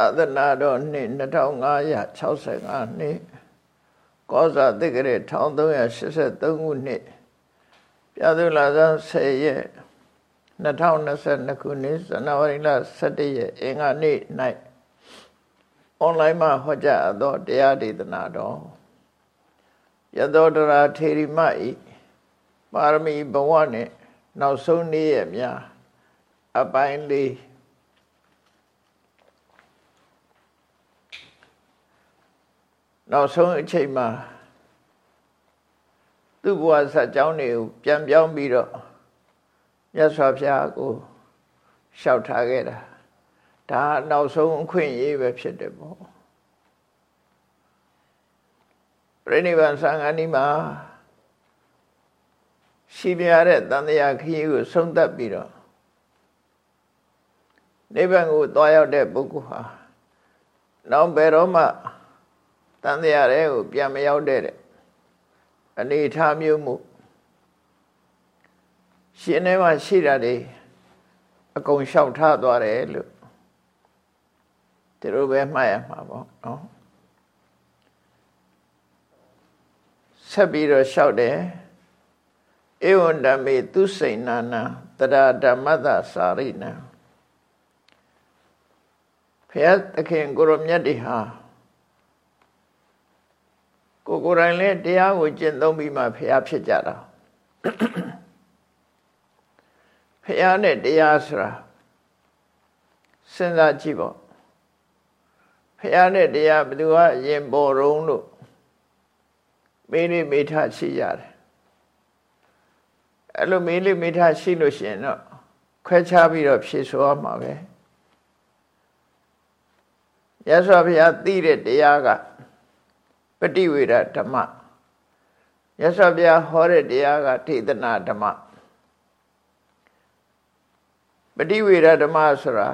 အသနာတော်နှစ်2565နှစ်ကောဇာတိကရေ1383ခုနှစ်ပြသုလာဇန်10ရက်2022ခုနှစ်ဇန်နဝါရီလ17ရက်အင်္ဂါနေ့၌အွန်လိုင်းမှာဟောကြားသောတရားဒေသနာတော်ယသောတရာထေရီမဤပါရမီဘဝနှင့်နောက်ဆုံးနေ့ရက်များအပိုင်းလေး နောက်ဆုံးအချိန်မှာသူ့ဘဝဆက်ကြောင်းတွေကိုပြန်ပြောင်းပြီးတော့မြတ်စွာဘုရားကိုလျှောက်ထားခဲ့တာဒါနောက်ဆုံးအခွင့်အရေးပဲဖြစ်တယ်ပေါ့ပြိဋိဘံသံဃာနီမှာရှိပြရတဲ့တန်တရားခရီးကိုဆုံးသက်ပြီးတော့နိဗ္ဗာန်ကိုသွားရောက်တဲ့ပုဂ္ဂိုလ်ဟာနောက်ဘယ်တော့မှ တန်တရားတွေကိုပြန်မရောက်တဲ့အနေထားမျိုးမှုရှင်ထဲမှာရှိတာတွေအကုန်လျှောက်ထားသွားတယ်လို့ဒီလိုပဲမှတ်ရမှာပေါ့နော်ဆက်ပြီးတော့လျှောက်တယ်ဧဝံဓမ္မေသူစိဏနာတရာဓမ္မတစာရိနံဖျက်သခင်ကိုရမြတ်တွေဟာ ကိုကိုယ်တိုင်လည်းတရားကိုကျင့်သုံးပြီးမှဖျားဖြစ်ကြတာဖျားနဲ့တရားဆိုတာစဉ်းစားကြည့်ပေါ့ဖျားနဲ့တရားဘယ်သူကရင်ပေါ်တုံးလို့မေးလေးမေးထားရှိရတယ်အဲ့လိုမေးလေးမေးထားရှိလို့ရှိရင်တော့ခွဲခြားပြီးတော့ဖြေဆိုရမှာပဲရသော်ဘုရားသိတဲ့တရားက ပฏิဝေဒဓမ္မရသော်ဘုရားဟောတဲ့တရားကထေသနာဓမ္မပฏิဝေဒဓမ္မဆိုတာ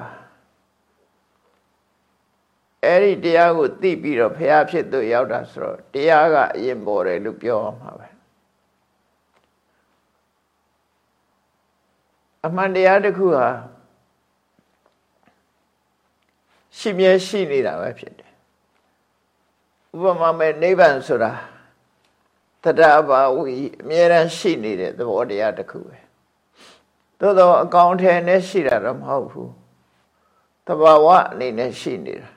အဲ့ဒီတရားကိုသိပြီးတော့ဘုရားဖြစ်သူရောက်တာဆိုတော့တရားကအရင်ပေါ်တယ်လို့ပြောအောင်ပါပဲအမှန်တရားတစ်ခုဟာရှိမြဲရှိနေတာပဲဖြစ်တယ် ဥပမာမဲ့နိဗ္ဗာန်ဆိုတာတတဘာဝီအမြဲတမ်းရှိနေတဲ့သဘောတရားတစ်ခုပဲသို့တော့အကောင်ထဲနဲ့ရှိတာတော့မဟုတ်ဘူးတဘာဝအနေနဲ့ရှိနေတာ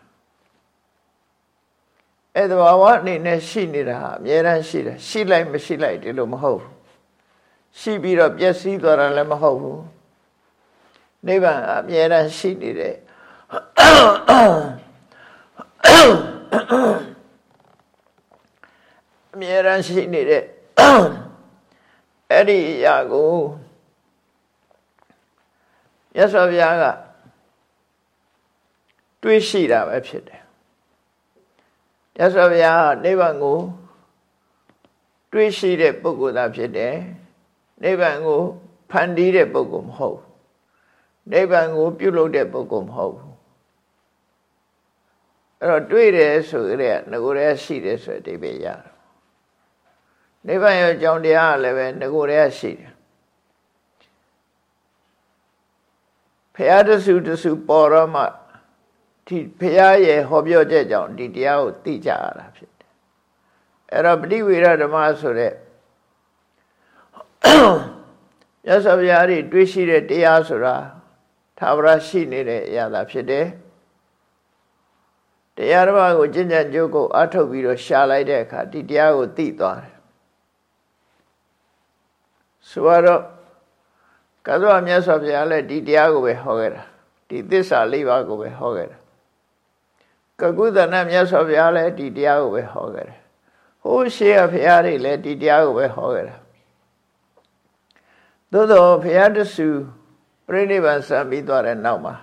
အဲ့တဘာဝအနေနဲ့ရှိနေတာအမြဲတမ်းရှိတယ်ရှိလိုက်မရှိလိုက်ဒီလိုမဟုတ်ဘူးရှိပြီးတော့ပျက်စီးသွားတာလည်းမဟုတ်ဘူးနိဗ္ဗာန်အမြဲတမ်းရှိနေတဲ့ အမြဲတမ်းရှိနေတဲ့အဲ့ဒီအရာကိုရသော်ဘုရားကတွေးရှိတာပဲဖြစ်တယ်ရသော်ဘုရားနိဗ္ဗာန်ကိုတွေးရှိတဲ့ပုဂ္ဂိုလ်သာဖြစ်တယ်နိဗ္ဗာန်ကိုဖန်တီးတဲ့ပုဂ္ဂိုလ်မဟုတ်နိဗ္ဗာန်ကို ပြုလုပ်တဲ့ပုဂ္ဂိုလ်မဟုတ်ဘူးအဲ့တော့တွေ့တယ်ဆိုကြတဲ့ငကိုယ်ရဲရှိတယ်ဆိုတဲ့အဓိပ္ပာယ်ရတယ် နိဗ္ဗာန်ရဲ့အကြောင်းတရားလည်းပဲငကိုယ်ရဲရှိတယ်ဖရာတဆူတဆူပေါ်တော့မှဒီဖရာရဲ့ဟောပြောချက်ကြောင့်ဒီတရားကိုသိကြရတာဖြစ်တယ်အဲ့တော့ပဋိဝေရဓမ္မဆိုတဲ့ရသော်ဘုရားတွေတွေးရှိတဲ့တရားဆိုတာသာဝရရှိနေတဲ့အရာသာဖြစ်တယ်တရားတစ်ပါးကိုကျင့်ကြံကြိုးကိုအထုတ်ပြီးတော့ရှာလိုက်တဲ့အခါဒီတရားကိုသိသွားတယ် ဆိုတော့ကသောမြတ်စွာဘုရားလည်းဒီတရားကိုပဲဟောခဲ့တာဒီသစ္စာလေးပါးကိုပဲဟောခဲ့တာကကုသနာမြတ်စွာဘုရားလည်းဒီတရားကိုပဲဟောခဲ့တယ်ဟိုးရှေးကဘုရားတွေလည်းဒီတရားကိုပဲဟောခဲ့တာသို့သောဘုရားတဆူပြိဋိဘံစံပြီးသွားတဲ့နောက်မှာ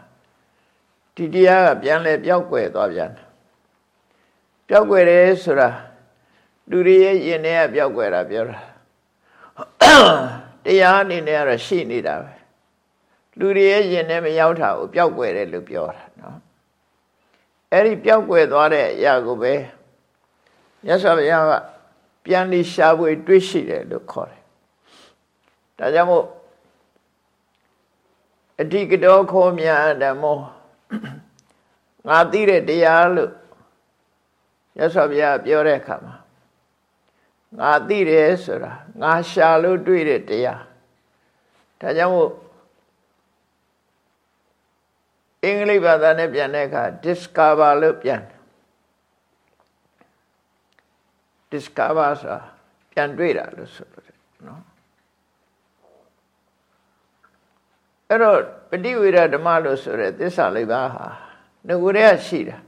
ဒီတရားကပြန်လဲပြောက်ွယ်သွားပြန်တယ်ပြောက်ွယ်တယ်ဆိုတာလူတွေရဲ့ယင်ထဲကပြောက်ွယ်တာပြောတာ တရားအနေနဲ့ကတော့ရှိနေတာပဲလူတွေရဲ့ယင်ထဲမရောက်တာကိုပြောက်ွယ်တယ်လို့ပြောတာနော်အဲ့ဒီပြောက်ွယ်သွားတဲ့အရာကိုပဲမြတ်စွာဘုရားကပြန်ပြီးရှားပွေတွေးရှိတယ်လို့ခေါ်တယ်ဒါကြောင့်မို့အဓိကတော်ခောမြာဓမ္မောငါသိတဲ့တရားလို့ရသော်ဘုရားပြောတဲ့အခါမှာ ငါသိတယ်ဆိုတာငါရှာလို့တွေ့တဲ့တရားဒါကြောင့်မို့အင်္ဂလိပ်ဘာသာနဲ့ပြန်တဲ့အခါ discover လို့ပြန် discover ဆိုတာပြန်တွေ့တာလို့ဆိုလို့နော်အဲ့တော့ပฏิဝေဒဓမ္မလို့ဆိုတဲ့သစ္စာလေးပါဟာငကိုယ်တည်းကရှိတာ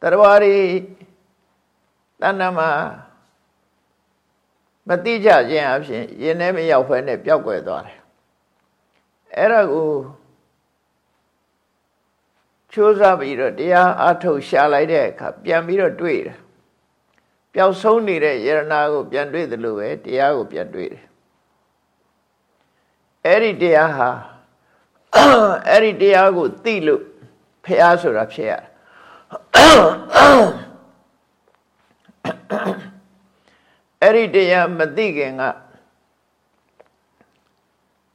တရားရီတဏ္ဍမှာ မတိကြခြင်းအဖြစ်ရင်ထဲမရောက်ဖဲနဲ့ပျောက်ကွယ်သွားတယ်အဲ့ဒါကိုချိုးစားပြီးတော့တရားအထုတ်ရှာလိုက်တဲ့အခါပြန်ပြီးတော့တွေ့တယ်ပျောက်ဆုံးနေတဲ့ယရနာကိုပြန်တွေ့တယ်လို့ပဲတရားကိုပြန်တွေ့တယ်အဲ့ဒီတရားဟာအဲ့ဒီတရားကိုသိလို့ဖះဆိုတာဖြစ်ရ အဲ့ဒီတရားမသိခင်က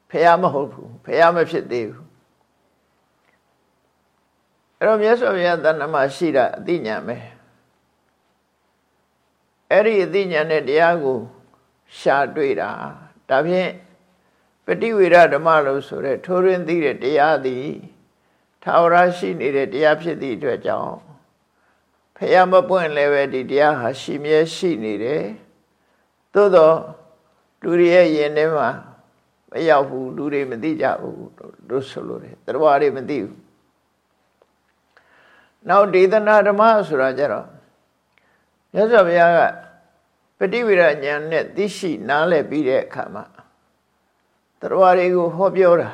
ဖះမဟုတ်ဘူးဖះမဖြစ်သေးဘူးအဲ့တော့မြတ်စွာဘုရားတဏ္ဍမှာရှိတာအသိဉာဏ်ပဲအဲ့ဒီအသိဉာဏ်နဲ့တရားကိုရှာတွေ့တာဒါဖြင့်ပฏิဝေဒဓမ္မလို့ဆိုတဲ့ထိုးရင်းသိတဲ့တရားသည်ထာဝရရှိနေတဲ့တရားဖြစ်သည့်အတွက်ကြောင့်ဖះမပွင့်လည်းပဲဒီတရားဟာရှိမြဲရှိနေတယ် သို့တော့လူတွေရဲ့ယင်ထဲမှာမရောက်ဘူးလူတွေမသိကြဘူးလို့ဆိုလို့တယ်တရားတွေမသိဘူးနောက်ဒေသနာဓမ္မဆိုတာကြတော့မြတ်စွာဘုရားကပฏิဝေဒဉာဏ်နဲ့သိရှိနားလည်ပြီးတဲ့အခါမှာတရားတွေကိုဟောပြောတာ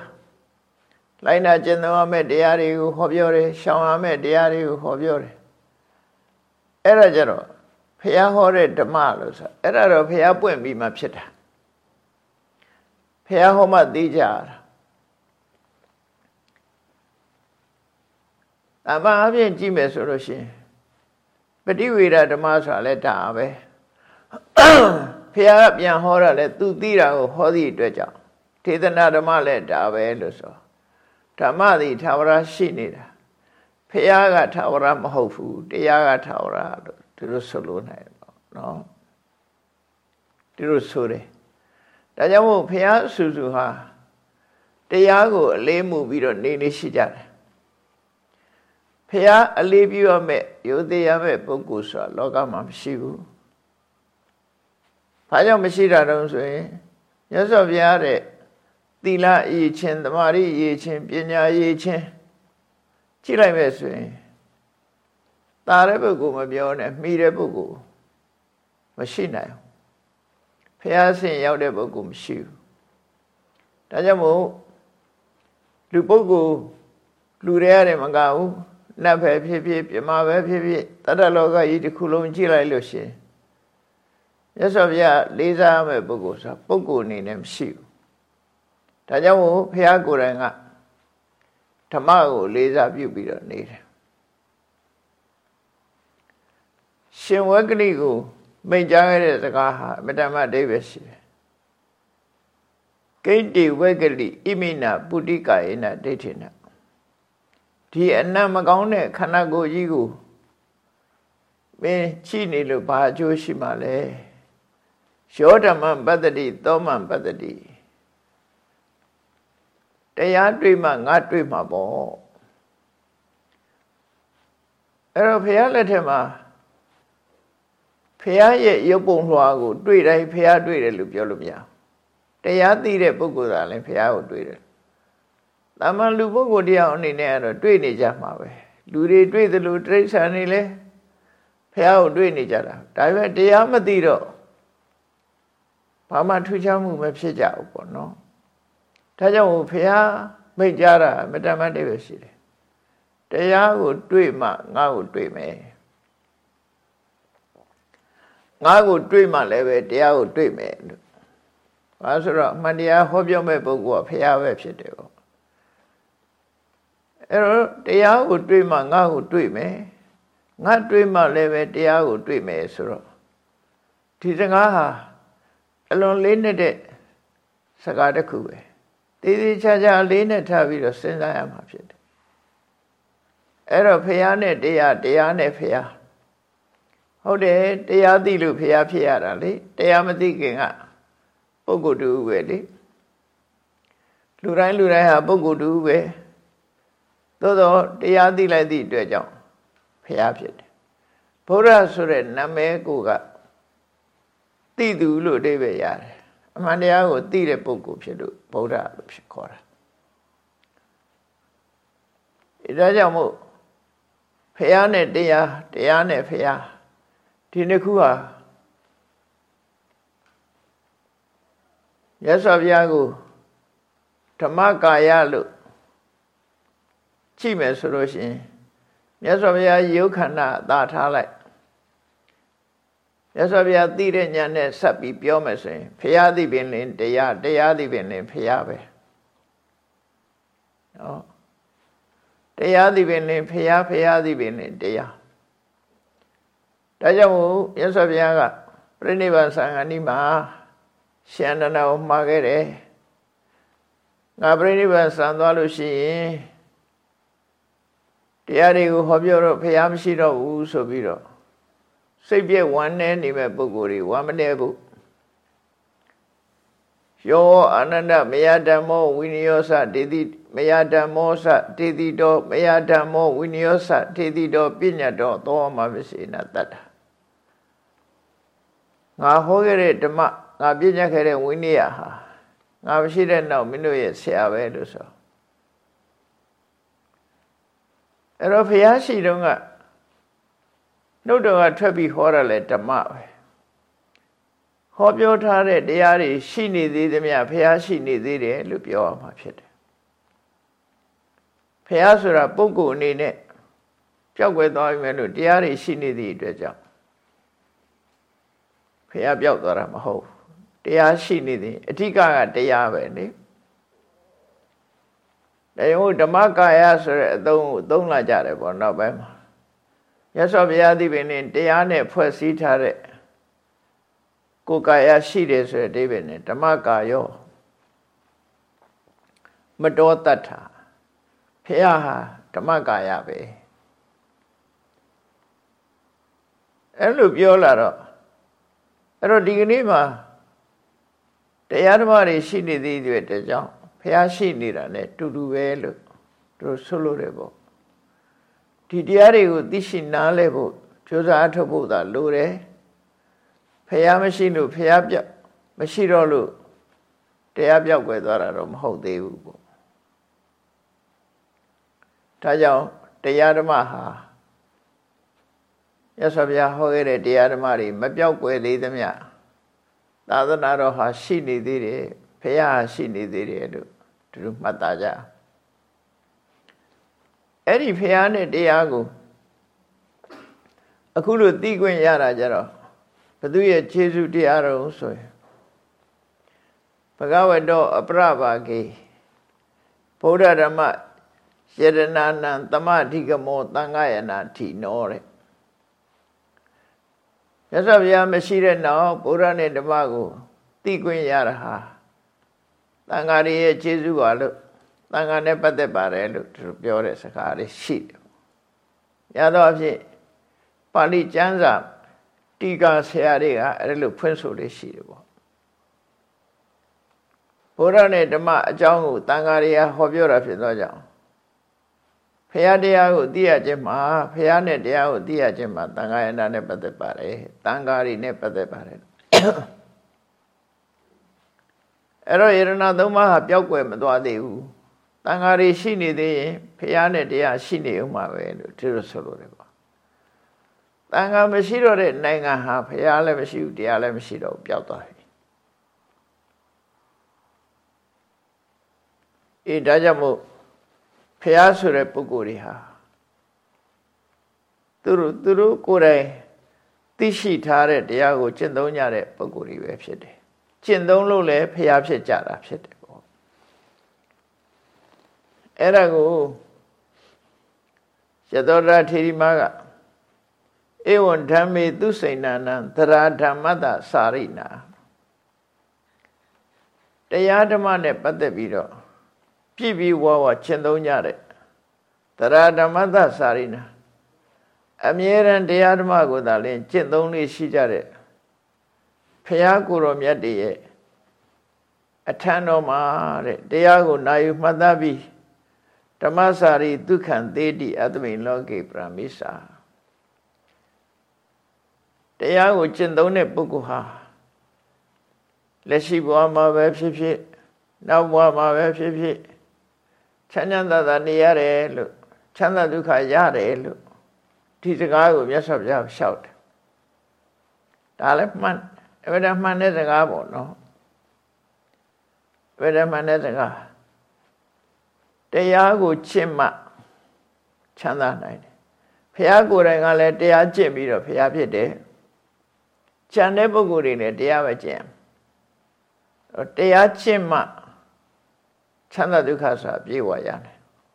လိုက်နာကျင့်သုံးရမယ့်တရားတွေကိုဟောပြောတယ်ရှောင်ရမယ့်တရားတွေကိုဟောပြောတယ်အဲ့ဒါကြတော့ ဖះဟောတဲ့ဓမ္မလို့ဆိုအဲ့ဒါတော့ဖះပွင့်ပြီးမှဖြစ်တာဖះဟောမှသိကြတာအမှန်အပြင်ကြည့်မယ်ဆိုလို့ရှိရင်ပฏิဝေဒဓမ္မဆိုတာလည်းဒါပဲဖះကပြန်ဟောတာလဲသူသိတာကိုဟောသည့်အတွက်ကြောင့်ထေသနာဓမ္မလည်းဒါပဲလို့ဆိုဓမ္မသည်သာဝရရှိနေတာဖះကသာဝရမဟုတ်ဘူးတရားကသာဝရလို့ ဒီလိုဆိုလို့နိုင်ပေါ့နော်ဒီလိုဆိုတယ်ဒါကြောင့်မို့ဖះဆူဆူဟာတရားကိုအလေးမှုပြီးတော့နေနေရှိကြတယ်ဖះအလေးပြုရမယ့်ယုံသေးရမယ့်ပုဂ္ဂိုလ်ဆိုတာလောကမှာမရှိဘူးဘာကြောင့်မရှိတာတုံးဆိုရင်မြတ်စွာဘုရားတဲ့သီလအရေးချင်းသမာဓိအရေးချင်းပညာအရေးချင်းကြည့်လိုက်မယ်ဆိုရင် ตาတဲ့ပုဂ္ဂိုလ်မပြောနဲ့မှီတဲ့ပုဂ္ဂိုလ်မရှိနိုင်ဘူးဖះဆင်ရောက်တဲ့ပုဂ္ဂိုလ်မရှိဘူးဒါကြောင့်မို့လူပုဂ္ဂိုလ်လူတွေရတယ်မကဘူးနတ်ပဲဖြစ်ဖြစ်ပြမပဲဖြစ်ဖြစ်တတ္တလောကကြီးတစ်ခုလုံးကြည့်လိုက်လို့ရှင်ရသော်ဗျာလေးစားမဲ့ပုဂ္ဂိုလ်ဆိုပုဂ္ဂိုလ်အနေနဲ့မရှိဘူးဒါကြောင့်မို့ဘုရားကိုယ်တိုင်ကဓမ္မကိုလေးစားပြုပြီးတော့နေတယ် ရှင်ဝဂလိကိုမိန့်ကြားခဲ့တဲ့စကားဟာအမတမအဓိပ္ပာယ်ရှိတယ်ကိတ္တိဝဂလိဣမိနာပုတိကာယေနဒိဋ္ဌိနဒီအနတ်မကောင်းတဲ့ခန္ဓာကိုယ်ကြီးကိုမင်းချိနေလို့ဘာအကျိုးရှိမှလဲယောဓမ္မပတ္တိသောမံပတ္တိတရားတွေ့မှငါတွေ့မှာပေါ့အဲ့တော့ဘုရားလက်ထက်မှာ ဘုရားရဲ့ရုပ်ပုံလွှာကိုတွေ့တိုင်းဘုရားတွေ့တယ်လို့ပြောလို့မရတရားသိတဲ့ပုဂ္ဂိုလ်ကလည်းဘုရားကိုတွေ့တယ်။တာမန်လူပုဂ္ဂိုလ်တရားအနေနဲ့ကတော့တွေ့နေကြမှာပဲ။လူတွေတွေ့သလိုတိရစ္ဆာန်တွေလည်းဘုရားကိုတွေ့နေကြတာ။ဒါပေမဲ့တရားမသိတော့ဘာမှထူးခြားမှုမဖြစ်ကြဘူးပေါ့နော်။ဒါကြောင့်ဘုရားမိတ်ကြတာမတမတ်တည်းပဲရှိတယ်တရားကိုတွေ့မှငါ့ကိုတွေ့မယ် ငါ့ကိုတွေ့မှလည်းပဲတရားကိုတွေ့မယ်လို့ဘာဆိုတော့အမှန်တရားဟောပြောမဲ့ပုဂ္ဂိုလ်ကဘုရားပဲဖြစ်တယ်ပေါ့အဲ့တော့တရားကိုတွေ့မှငါ့ကိုတွေ့မယ်ငါတွေ့မှလည်းပဲတရားကိုတွေ့မယ်ဆိုတော့ဒီစကားဟာအလွန်လေးနေတဲ့စကားတစ်ခုပဲတည်တည်ချာချာလေးနဲ့ထားပြီးတော့စဉ်းစားရမှာဖြစ်တယ်အဲ့တော့ဖះနဲ့တရားတရားနဲ့ဖះ ဟုတ်တယ်တရားသိလို့ဖះဖြစ်ရတာလေတရားမသိခင်ကပုဂ္ဂိုလ်တူပဲလေလူတိုင်းလူတိုင်းဟာပုဂ္ဂိုလ်တူပဲသို့တော့တရားသိလိုက်သည့်အတွက်ကြောင့်ဖះဖြစ်တယ်ဘုရားဆိုတဲ့နာမည်ကိုကသိသူလို့အဓိပ္ပာယ်ရတယ်အမှန်တရားကိုသိတဲ့ပုဂ္ဂိုလ်ဖြစ်လို့ဗုဒ္ဓလို့ဖြစ်ခေါ်တာဒါကြောင့်မို့ဖះနဲ့တရားတရားနဲ့ဖះ ဒီနှစ်ခုဟာရသော်ဘုရားကိုဓမ္မကာယလို့ကြည့်မယ်ဆိုလို့ရှိရင်မြတ်စွာဘုရားယုတ်ခန္ဓာအသာထားလိုက်မြတ်စွာဘုရားသိတဲ့ဉာဏ်နဲ့ဆက်ပြီးပြောမယ်ဆိုရင်ဖရာသိပင်လင်တရားတရားသိပင်လင်ဖရာပဲနော်တရားသိပင်လင်ဖရာဖရာသိပင်လင်တရား ဒါကြောင့်မို့မြတ်စွာဘုရားကပြိဋိဘံသံဃာနီမှာရှန္ဒနာကိုမှာခဲ့တယ်ငါပြိဋိဘံဆံသွားလို့ရှိရင်တရားတွေကိုဟောပြောတော့ဖရာမရှိတော့ဘူးဆိုပြီးတော့စိတ်ပြည့်ဝမ်းနည်းနေမဲ့ပုဂ္ဂိုလ်တွေဝမ်းမနည်းဘူးယောအာနန္ဒမယဓမ္မောဝိနည်းယောသတေတိမယဓမ္မောသတေတိတောမယဓမ္မောဝိနည်းယောသတေတိတောပညာတော်သောမပစေနတတ္တ ငါဟောခဲ့တဲ့ဓမ္မငါပြညတ်ခဲ့တဲ့ဝိနည်းဟာငါမရှိတဲ့နောက်မင်းတို့ရဲ့ဆရာပဲလို့ဆိုအဲ့တော့ဘုရားရှိတုန်းကနှုတ်တော်ကထွက်ပြီးဟောရလဲဓမ္မပဲဟောပြောထားတဲ့တရားတွေရှိနေသေးသမျှဘုရားရှိနေသေးတယ်လို့ပြောရမှာဖြစ်တယ်ဘုရားဆိုတာပုဂ္ဂိုလ်အနေနဲ့ကြောက်ွယ်သွားပြီမဲ့လို့တရားတွေရှိနေသည့်အတွက်ကြောင့် ဘုရားပြောက်သွားတာမဟုတ်တရားရှိနေသည်အဓိကကတရားပဲလေဒါကြောင့်ဓမ္မကာယဆိုတဲ့အသုံးကိုသုံးလာကြတယ်ပေါ့နောက်ပိုင်းမှာရသော်ဘုရားသီပင်နဲ့တရားနဲ့ဖွဲ့စည်းထားတဲ့ကိုယ်ကာယရှိတယ်ဆိုတဲ့အဓိပ္ပာယ်နဲ့ဓမ္မကာယောမတော်တတ်တာဖះဟာဓမ္မကာယပဲအဲ့လိုပြောလာတော့ အဲ့တော့ဒီကနေ့မှာတရားဓမ္မတွေရှိနေသေးတဲ့တကြောင်ဖះရှိနေတာ ਨੇ တူတူပဲလို့သူတို့ဆိုလို့တယ်ပေါ့ဒီတရားတွေကိုသိရှိနားလဲဖို့ကြိုးစားအထုတ်ဖို့သာလိုတယ်ဖះမရှိလို့ဖះပြောက်မရှိတော့လို့တရားပြောက်ွယ်သွားတာတော့မဟုတ်သေးဘူးပေါ့ဒါကြောင့်တရားဓမ္မဟာ ရသော်ဘုရားဟောခဲ့တဲ့တရားဓမ္မတွေမပြောက်ွယ်သေးသမျှသာသနာတော်ဟာရှိနေသေးတယ်ဖះရှိနေသေးတယ်လို့သူတို့မှတ်သားကြအဲ့ဒီဖះနဲ့တရားကိုအခုလိုသိခွင့်ရတာကြတော့ဘသူရဲ့ခြေဆုတရားတော်ဆိုရင်ဘဂဝတောအပရပါကေဗုဒ္ဓဓမ္မယရဏနံတမဓိကမောသံဃာယနာထိနောတဲ့ မြတ်စွာဘုရားမရှိတဲ့နောက်ဗုဒ္ဓနဲ့ဓမ္မကိုသိခွင့်ရတာဟာသံဃာရဲ့ခြေဆုပါလို့သံဃာနဲ့ပတ်သက်ပါတယ်လို့သူပြောတဲ့စကားလေးရှိတယ်။ရတော့အဖြစ်ပါဠိကျမ်းစာတီကာဆရာတွေကအဲ့လိုဖွင့်ဆိုလေးရှိတယ်ပေါ့။ဘုရားနဲ့ဓမ္မအကြောင်းကိုသံဃာတွေကဟောပြောတာဖြစ်သောကြောင့် ဖရာတရားကိုသိရခြင်းမှာဖရာနဲ့တရားကိုသိရခြင်းမှာသံဃာယနာနဲ့ပတ်သက်ပါတယ်။သံဃာတွေနဲ့ပတ်သက်ပါတယ်။အဲ့တော့ယရဏသုံးပါးဟာပျောက်ကွယ်မသွားသေးဘူး။တန်ဃာတွေရှိနေသေးရင်ဖះနဲ့တရားရှိနေဦးမှာပဲလို့ဒီလိုဆိုလို့တယ်ပေါ့တန်ဃာမရှိတော့တဲ့နိုင်ငံဟာဖះလည်းမရှိဘူးတရားလည်းမရှိတော့ဘူးပျောက်သွားပြီအေးဒါကြောင့်မို့ ဖះဆိုတဲ့ပုဂ္ဂိုလ်တွေဟာသူတို့သူတို့ကိုယ်တိုင်သိရှိထားတဲ့တရားကိုကျင့်သုံးကြတဲ့ပုဂ္ဂိုလ်တွေပဲဖြစ်တယ်ကျင့်သုံးလို့လည်းဖះဖြစ်ကြတာဖြစ်တယ်အဲ့ဒါကိုယသောရထေရီမကဧဝံဓမ္မေသူစိဏနံသရာဓမ္မတစာရိနာတရားဓမ္မနဲ့ပတ်သက်ပြီးတော့ ပြည့်ပြီးဝါဝါရှင်းသုံးကြတဲ့တရာဓမ္မသစာရိနာအမြဲတမ်းတရားဓမ္မကိုသာလင်းကျင့်သုံးလေးရှိကြတဲ့ဖရာကိုယ်တော်မြတ်တည်းရဲ့အထံတော်မှာတဲ့တရားကိုနာယူမှတ်သားပြီးဓမ္မစာရိဒုက္ခံသေးတိအတ္တမိလောကေပရမိစာတရားကိုကျင့်သုံးတဲ့ပုဂ္ဂိုလ်ဟာလက်ရှိဘဝမှာပဲဖြစ်ဖြစ်နောက်ဘဝမှာပဲဖြစ်ဖြစ် ချမ်းချမ်းသာသာနေရတယ်လို့ချမ်းသာဒုက္ခရတယ်လို့ဒီစကားကိုမြတ်စွာဘုရားရှောက်တယ်ဒါလည်းမှန်အဝိဓမှန်တဲ့စကားပေါ့နော်အဝိဓမှန်တဲ့စကားတရားကိုချင့်မှချမ်းသာနိုင်တယ်ဘုရားကိုယ်တိုင်ကလည်းတရားကျင့်ပြီးတော့ဘုရားဖြစ်တယ်ကျန်တဲ့ပုဂ္ဂိုလ်တွေလည်းတရားပဲကျင့်တရားကျင့်မှ ချမ်းသာဒုက္ခဆိုတာပြေဝရတယ်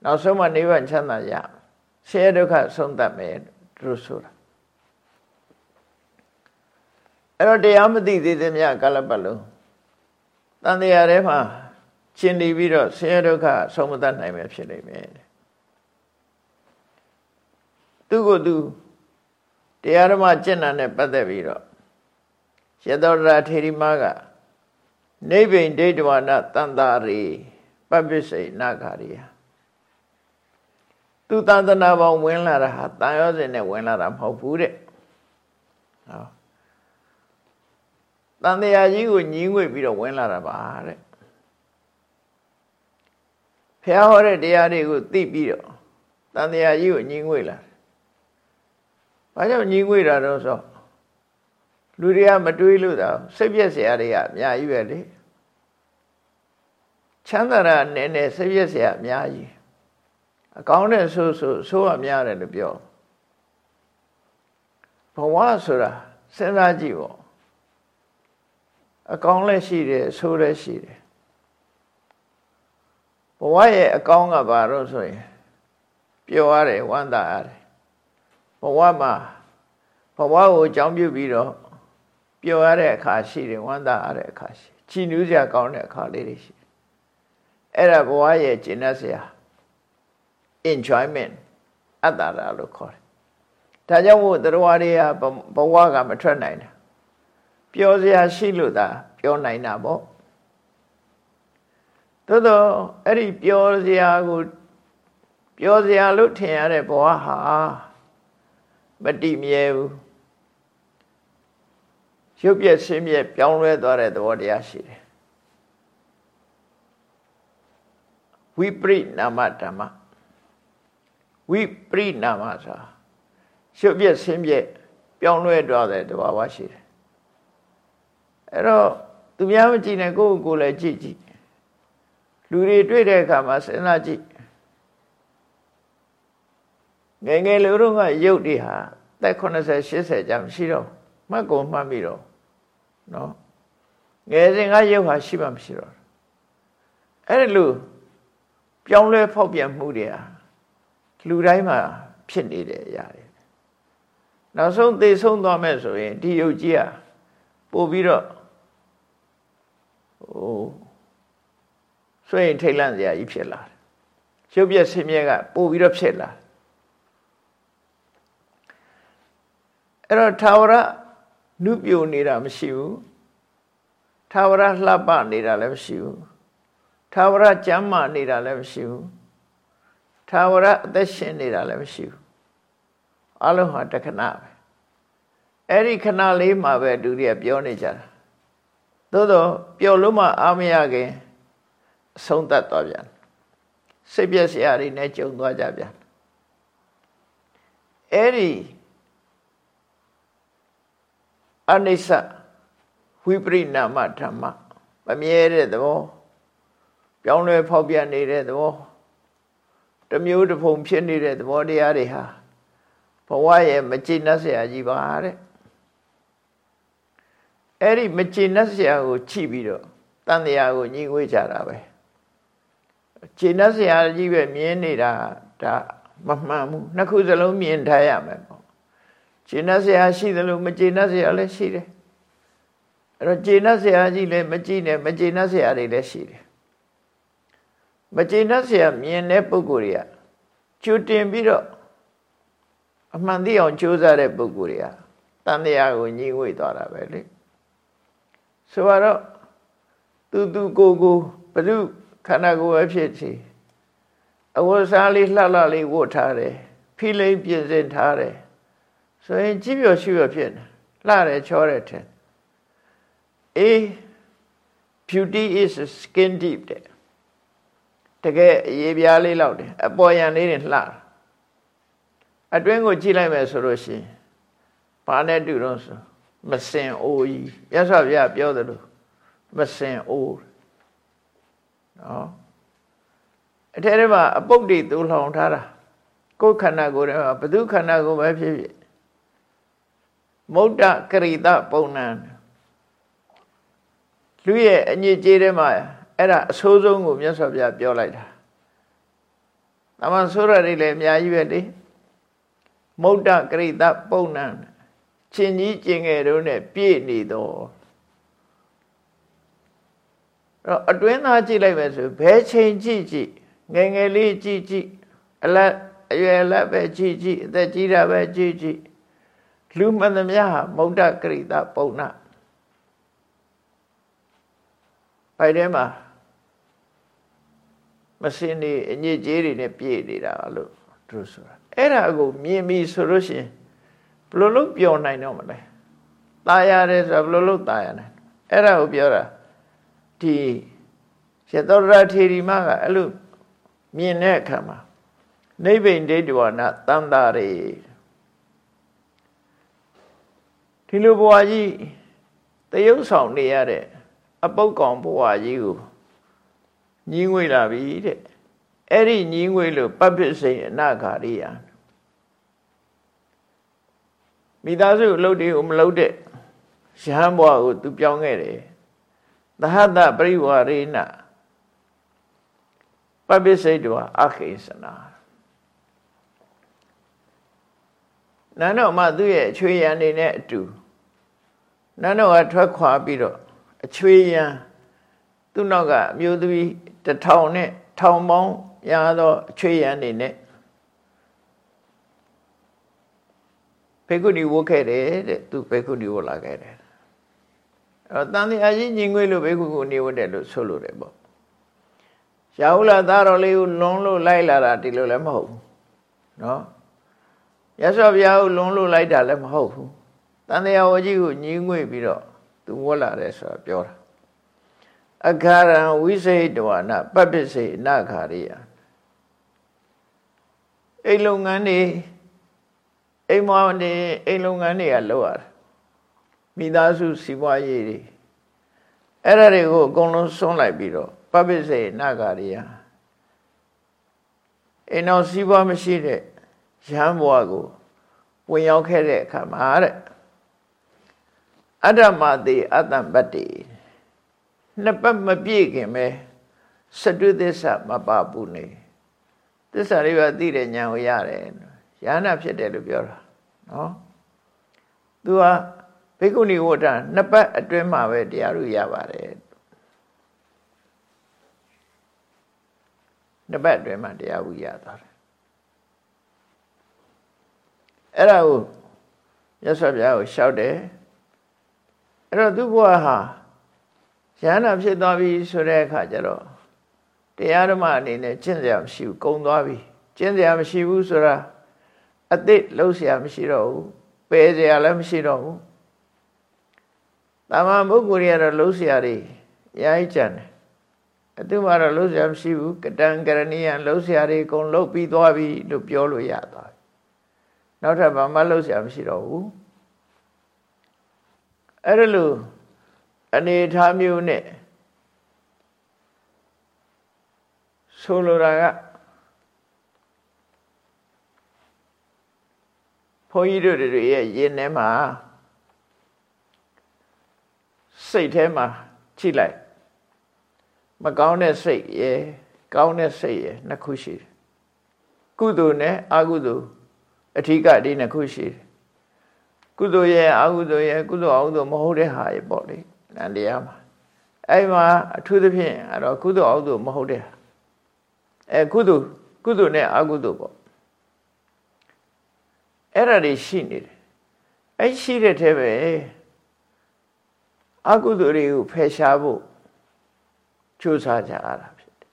နောက်ဆုံးမှနိဗ္ဗာန်ချမ်းသာရဆင်းရဲဒုက္ခဆုံးသတ်မယ်သူတို့ဆိုတာအဲ့တော့တရားမသိသေးသမျှကာလပတ်လုံးတန်တရားထဲမှာရှင်းနေပြီးတော့ဆင်းရဲဒုက္ခဆုံးမသတ်နိုင်မယ်ဖြစ်နေမယ်သူကိုယ်သူတရားဓမ္မကျင့်တာနဲ့ပတ်သက်ပြီးတော့ရသောရာထေရီမကနိဗ္ဗိန်ဒိဋ္ဌဝနတန်တာရီ ပပိစိဏခါရိယသူတန်တနာပေါင်းဝင်လာတာဟာတန်ရောစင်နဲ့ဝင်လာတာမဟုတ်ဘူးတဲ့ဟောတန်တရားကြီးကိုညီးငွေပြီးတော့ဝင်လာတာပါတဲ့ဖះဟောတဲ့တရားတွေကိုသိပြီးတော့တန်တရားကြီးကိုညီးငွေလာတယ်ဘာကြောင့်ညီးငွေတာတော့ဆိုလူတွေကမတွေးလို့တာစိတ်ပြက်စရာတွေကအများကြီးပဲလေ ချမ်းသာတာနည်းနည်းစိတ်ပြည့်စရာအများကြီးအကောင်းတဲ့ဆိုဆိုဆိုးရများတယ်လို့ပြောဘဝဆိုတာစဉ်းစားကြည့်ပေါ့အကောင်းလည်းရှိတယ်ဆိုးလည်းရှိတယ်ဘဝရဲ့အကောင်းကဘာလို့ဆိုရင်ပျော်ရတယ်ဝမ်းသာရတယ်ဘဝမှာဘဝကိုအကြောင်းပြုပြီးတော့ပျော်ရတဲ့အခါရှိတယ်ဝမ်းသာရတဲ့အခါရှိချီးနူးစရာကောင်းတဲ့အခါလေးတွေရှိ အဲ့ဒါဘဝရဲ့ကျင့်တတ်စရာ enjoyment အတ္တရာလို့ခေါ်တယ်။ဒါကြောင့်မို့တရားတွေကဘဝကမထွက်နိုင်တာ။ပျော်စရာရှိလို့သာပျော်နိုင်တာပေါ့။သို့တော့အဲ့ဒီပျော်စရာကိုပျော်စရာလို့ထင်ရတဲ့ဘဝဟာမတည်မြဲဘူး။ရုပ်ပြည့်ဆင်းပြည့်ပြောင်းလဲသွားတဲ့သဘောတရားရှိတယ်။ ဝိပရိနာမဓမ္မဝိပရိနာမဆိုရှုပ်ပြက်ဆင်းပြက်ပြောင်းလဲသွားတဲ့တဘာဝရှိတယ်အဲ့တော့သူများမကြည့်နဲ့ကိုယ့်ကိုယ်လည်းကြည့်ကြည့်လူတွေတွေ့တဲ့အခါမှာစဉ်းစားကြည့်ငယ်ငယ်လူတို့ကရုပ်တွေဟာသက်80 80ကြာမရှိတော့မှတ်ကုန်မှတ်ပြီးတော့နော်ငယ်စဉ်ကရုပ်ဟာရှိမှမရှိတော့အဲ့ဒီလို ပြောင်းလဲဖောက်ပြန်မှုတွေဟာလူတိုင်းမှာဖြစ်နေတဲ့အရာတွေနောက်ဆုံးသေဆုံးသွားမဲ့ဆိုရင်ဒီယုတ်ကြီးอ่ะပို့ပြီးတော့ဟိုဆွေရင်ထိတ်လန့်စရာကြီးဖြစ်လာတယ်ရုပ်ပြက်ဆင်းမြဲကပို့ပြီးတော့ဖြစ်လာအဲ့တော့ထာဝရနုပြိုနေတာမရှိဘူးထာဝရလှပနေတာလည်းမရှိဘူး ထာဝရကြမ်းမာနေတာလည်းမရှိဘူးထာဝရအသက်ရှင်နေတာလည်းမရှိဘူးအလုံးဟာတခဏပဲအဲ့ဒီခဏလေးမှာပဲလူတွေကပြောနေကြတာသို့တော့ပျော်လို့မှအာမရခင်အဆုံးသတ်သွားပြန်စိတ်ပြည့်စရာတွေနဲ့ကြုံသွားကြပြန်အဲ့ဒီအနိစ္စဝိပရိနာမဓမ္မမမြဲတဲ့သဘော ပြောင်းလဲဖောက်ပြန်နေတဲ့သဘောတမျိုးတစ်ဖုံဖြစ်နေတဲ့သဘောတရားတွေဟာဘဝရဲ့မကျေနပ်စရာကြီးပါတဲ့အဲ့ဒီမကျေနပ်စရာကိုချိပြီးတော့တန်တရားကိုညီငွေကြတာပဲကျေနပ်စရာကြီးပဲမြင်နေတာဒါမမှန်ဘူးနှစ်ခုစလုံးမြင်ထားရမယ်ပေါ့ကျေနပ်စရာရှိတယ်လို့မကျေနပ်စရာလည်းရှိတယ်အဲ့တော့ကျေနပ်စရာကြီးလည်းမကြည့်နဲ့မကျေနပ်စရာတွေလည်းရှိတယ် မကျေနပ်စရာမြင်တဲ့ပုဂ္ဂိုလ်တွေကကြွတင်ပြီးတော့အမှန်တရားကြိုးစားတဲ့ပုဂ္ဂိုလ်တွေကတန်တရားကိုညှိဝှေ့သွားတာပဲလေဆိုတော့သူသူကိုကိုဘလူခန္ဓာကိုယ်အဖြစ်စီအဝတ်စားလေးလှလှလေးဝတ်ထားတယ်ဖိလိမ်ပြင်ဆင်ထားတယ်ဆိုရင်ကြည့်ပြောရှုရဖြစ်နေလှတယ်ချောတယ်ထင်အေး beauty is skin deep တဲ့ တကယ်အရေးပြားလေးလောက်တယ်အပေါ်ယံလေးတွေလှအတွင်းကိုကြည့်လိုက်မယ်ဆိုလို့ရှိရင်ဘာနဲ့တူတော့ဆိုမစင်အိုးကြီးမြတ်စွာဘုရားပြောသလိုမစင်အိုးနော်အထဲထဲမှာအပုတ်တွေတူလောင်ထားတာကိုယ်ခန္ဓာကိုယ်ထဲမှာဘု து ခန္ဓာကိုယ်ပဲဖြစ်ဖြစ်မုဒ္ဒကရိတပုံနံလူရဲ့အညစ်အကြေးထဲမှာ အဲ့ဒါအဆိုးဆုံးကိုမြတ်စွာဘုရားပြောလိုက်တာ။တမန်ဆိုရတွေလည်းအများကြီးပဲလေ။မုဒ္ဒကရိတပုံနံချင်းကြီးကျင်ငယ်တို့နဲ့ပြည့်နေတော့အဲ့အတွင်းသားကြည့်လိုက်မယ်ဆိုဘယ်ချိန်ကြည့်ကြည့်ငယ်ငယ်လေးကြည့်ကြည့်အလက်အရွယ်လက်ပဲကြည့်ကြည့်အသက်ကြီးတာပဲကြည့်ကြည့်လူမှန်သမျှဟာမုဒ္ဒကရိတပုံနာပိုက်ထဲမှာ မစင်းနေအညစ်ကြေးတွေနဲ့ပြည့်နေတာလို့သူဆိုတာအဲ့ဒါကိုမြင်ပြီဆိုလို့ရှိရင်ဘယ်လိုလုပ်ပျော်နိုင်တော့မလဲตายရတယ်ဆိုတော့ဘယ်လိုလုပ်ตายရနိုင်အဲ့ဒါကိုပြောတာဒီရသောရထေရီမကအဲ့လိုမြင်တဲ့အခါမှာနိဗ္ဗိန်ဒိဋ္ဌဝနာတန်တာရေဒီလိုဘဝကြီးတရုပ်ဆောင်နေရတဲ့အပုတ်ကောင်ဘဝကြီးကို ညီးငွေလာပြီတဲ့အဲ့ဒီညီးငွေလို့ပပ္ပစိတ်အနာဂါရိယမိသားစုအလုပ်တွေကိုမလုပ်တဲ့ရဟန်းဘဝကိုသူပြောင်းခဲ့တယ်သဟတပရိဝရေနပပ္ပစိတ်တောအခိစနာနန်းတော်မှသူ့ရဲ့အချွေရန်နေနဲ့အတူနန်းတော်ကထွက်ခွာပြီးတော့အချွေရန်သူ့နောက်ကအမျိုးသမီး တထောင်နဲ့ထောင်ပေါင်းရသောအချွေရန်နေနဲ့ဘေကုဏီဝုတ်ခဲ့တယ်တဲ့သူဘေကုဏီဝုတ်လာခဲ့တယ်အဲတန်တရားကြီးညီငွေလို့ဘေကုကိုနေဝတ်တယ်လို့ဆိုလို့တယ်ပေါ့ရာဟုလာသားတော်လေးကိုလွန်လို့လိုက်လာတာဒီလိုလည်းမဟုတ်ဘူးနော်ရသော်ဘုရားကိုလွန်လို့လိုက်တာလည်းမဟုတ်ဘူးတန်တရားဝကြီးကိုညီငွေပြီးတော့သူဝတ်လာတယ်ဆိုတာပြောတာ အခါရံဝိစေတဝနာပပ္ပစေနခါရိယအိမ်လုပ်ငန်းတွေအိမ်မောင်နေအိမ်လုပ်ငန်းတွေကလောက်ရတယ်မိသားစုစီးပွားရေးတွေအဲ့ဒါတွေကိုအကုန်လုံးဆုံးလိုက်ပြီးတော့ပပ္ပစေနဂါရိယအိမ်တော်စီးပွားမရှိတဲ့ရဟန်းဘဝကိုဝင်ရောက်ခဲ့တဲ့အခါမှာတဲ့အတ္တမတိအတ္တပတ္တိ နှစ်ပတ်မပြည့်ခင်ပဲစတုသစ္စာမပဘူးနေသစ္စာတွေပါသိတဲ့ဉာဏ်ကိုရတယ်ရဟနာဖြစ်တယ်လို့ပြောတာနော်သူကဘေကုဏီဝတ္တနှစ်ပတ်အတွင်းမှာပဲတရားလို့ရပါတယ်နှစ်ပတ်အတွင်းမှာတရားဝရသွားတယ်အဲ့ဒါကိုရသော်ဘုရားကိုလျှောက်တယ်အဲ့တော့သူ့ဘဝဟာ ရဟန္တာဖြစ်သွားပြီဆိုတဲ့အခါကျတော့တရားဓမ္မအနေနဲ့ကျင့်စရာမရှိဘူးကုံသွားပြီကျင့်စရာမရှိဘူးဆိုတာအတိတ်လုံးစရာမရှိတော့ဘူးပယ်စရာလည်းမရှိတော့ဘူးတမန်ပုဂ္ဂိုလ်တွေကတော့လုံးစရာတွေရိုင်းကြံတယ်အတုမှာတော့လုံးစရာမရှိဘူးကတံကရဏီယလုံးစရာတွေအကုန်လုံးပြီးသွားပြီလို့ပြောလို့ရသွားပြီနောက်ထပ်ဘာမှလုံးစရာမရှိတော့ဘူးအဲ့ဒါလို့ အနေထားမျိုးနဲ့ဆိုလိုတာကဘုန်းကြီးတို့တွေရဲ့ရင်ထဲမှာစိတ်ထဲမှာချိလိုက်မကောင်းတဲ့စိတ်ရယ်ကောင်းတဲ့စိတ်ရယ်နှစ်ခုရှိတယ်ကုသိုလ်နဲ့အကုသိုလ်အထီးကဒီနှစ်ခုရှိတယ်ကုသိုလ်ရဲ့အကုသိုလ်ရဲ့ကုသိုလ်အကုသိုလ်မဟုတ်တဲ့ဟာရပေါ့လေ နန္တရားမှာအဲ့မှာအထူးသဖြင့်အဲ့တော့ကုသိုလ်အကုသိုလ်မဟုတ်တဲ့အဲကုသိုလ်ကုသိုလ်နဲ့အကုသိုလ်ပေါ့အဲ့ဒါတွေရှိနေတယ်အဲ့ရှိတဲ့ထဲပဲအကုသိုလ်တွေကိုဖယ်ရှားဖို့ကြိုးစားကြရတာဖြစ်တယ်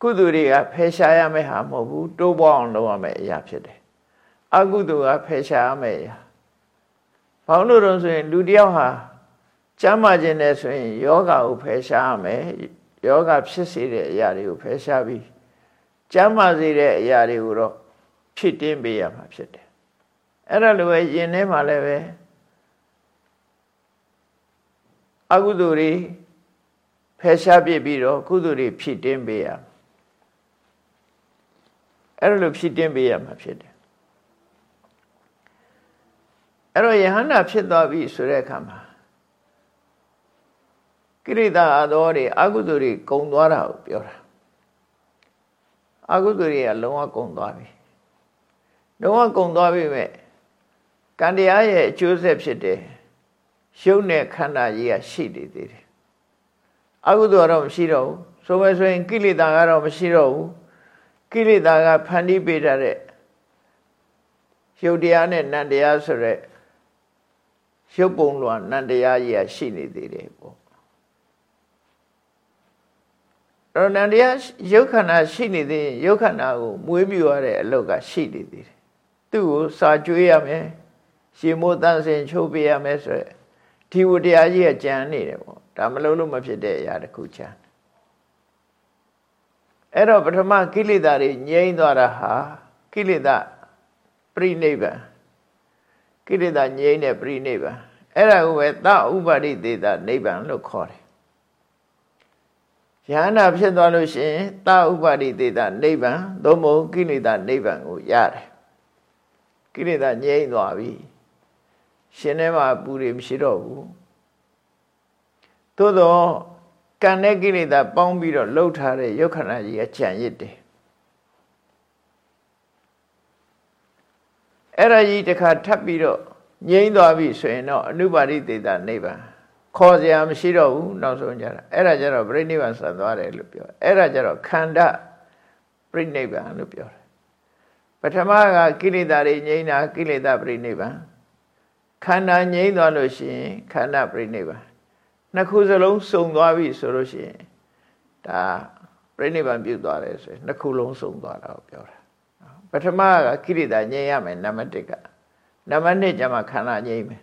ကုသိုလ်တွေကဖယ်ရှားရမယ့်ဟာမဟုတ်ဘူးတိုးပွားအောင်လုပ်ရမယ့်အရာဖြစ်တယ်အကုသိုလ်ကဖယ်ရှားရမယ့်အရာဘာလို့လို့ဆိုရင်လူတယောက်ဟာ ကျမ်းမာခြင်းနဲ့ဆိုရင်ယောဂကိုဖယ်ရှားရမယ်ယောဂဖြစ်စေတဲ့အရာတွေကိုဖယ်ရှားပြီးကျမ်းမာစေတဲ့အရာတွေကိုတော့ဖြစ်တင်းပေးရမှာဖြစ်တယ်အဲ့ဒါလိုပဲယင်ထဲမှာလည်းပဲအကုသိုလ်တွေဖယ်ရှားပြစ်ပြီးတော့ကုသိုလ်တွေဖြစ်တင်းပေးရအဲ့လိုဖြစ်တင်းပေးရမှာဖြစ်တယ်အဲ့တော့ယဟန္တာဖြစ်သွားပြီဆိုတဲ့အခါမှာ ကိရိတာအသောတွေအကုသိုလ်တွေကုံသွားတာကိုပြောတာအကုသိုလ်တွေကလုံးဝကုံသွားပြီလုံးဝကုံသွားပြီမဲ့ကံတရားရဲ့အကျိုးဆက်ဖြစ်တယ်ရုပ်နဲ့ခန္ဓာကြီးကရှိနေသေးတယ်အကုသိုလ်ကတော့မရှိတော့ဘူးဆိုပဲဆိုရင်ကိလေသာကတော့မရှိတော့ဘူးကိလေသာကဖန်တီးပေးတတ်တဲ့ရုပ်တရားနဲ့နံတရားဆိုရက်ရုပ်ပုံလွှာနံတရားကြီးကရှိနေသေးတယ်ပေါ့ တော့နံတရားရုပ်ခန္ဓာရှိနေသေးရင်ရုပ်ခန္ဓာကိုမွေးမြူရတဲ့အလုပ်ကရှိနေသေးတယ်သူ့ကိုစာကြွေးရမယ်ရှင်မိုးတန်းစင်ချိုးပေးရမယ်ဆိုရယ်ဒီဝတရားကြီးကကြံနေတယ်ပေါ့ဒါမလုံးလို့မဖြစ်တဲ့အရာတစ်ခုကြံအဲ့တော့ပထမကိလေသာတွေငြိမ်းသွားတာဟာကိလေသာပြိနိဗ္ဗာန်ကိလေသာငြိမ်းတဲ့ပြိနိဗ္ဗာန်အဲ့ဒါကိုပဲသဥပါရိသေတာနိဗ္ဗာန်လို့ခေါ်တယ် ယန္နာဖြစ်သွားလို့ရှိရင်သဥပါရိသေတာနိဗ္ဗာန်သို့မဟုတ်ကိလေသာနိဗ္ဗာန်ကိုရတယ်ကိလေသာငြိမ်းသွားပြီရှင်ထဲမှာပူတွေမရှိတော့ဘူးသို့တော့ကံနဲ့ကိလေသာပေါင်းပြီးတော့လှုပ်ထားတဲ့ယုတ်ခဏကြီးအကြံရစ်တယ်အဲ့ဒါကြီးတစ်ခါထပ်ပြီးတော့ငြိမ့်သွားပြီဆိုရင်တော့အနုပါရိသေတာနိဗ္ဗာန် ခေါ်စရာမရှိတော့ဘူးနောက်ဆုံးကြတာအဲ့ဒါကြတော့ပြိဋိဘံဆန်သွားတယ်လို့ပြောအဲ့ဒါကြတော့ခန္ဓာပြိဋိဘံလို့ပြောတယ်ပထမကကိလေသာတွေငြိမ့်တာကိလေသာပြိဋိဘံခန္ဓာငြိမ့်သွားလို့ရှိရင်ခန္ဓာပြိဋိဘံနှစ်ခုစလုံးစုံသွားပြီဆိုလို့ရှိရင်ဒါပြိဋိဘံပြုတ်သွားတယ်ဆိုရင်နှစ်ခုလုံးစုံသွားတာကိုပြောတာပထမကကိလေသာငြိမ့်ရမယ်နံပါတ်1ကနံပါတ်2ကျမှခန္ဓာငြိမ့်မယ်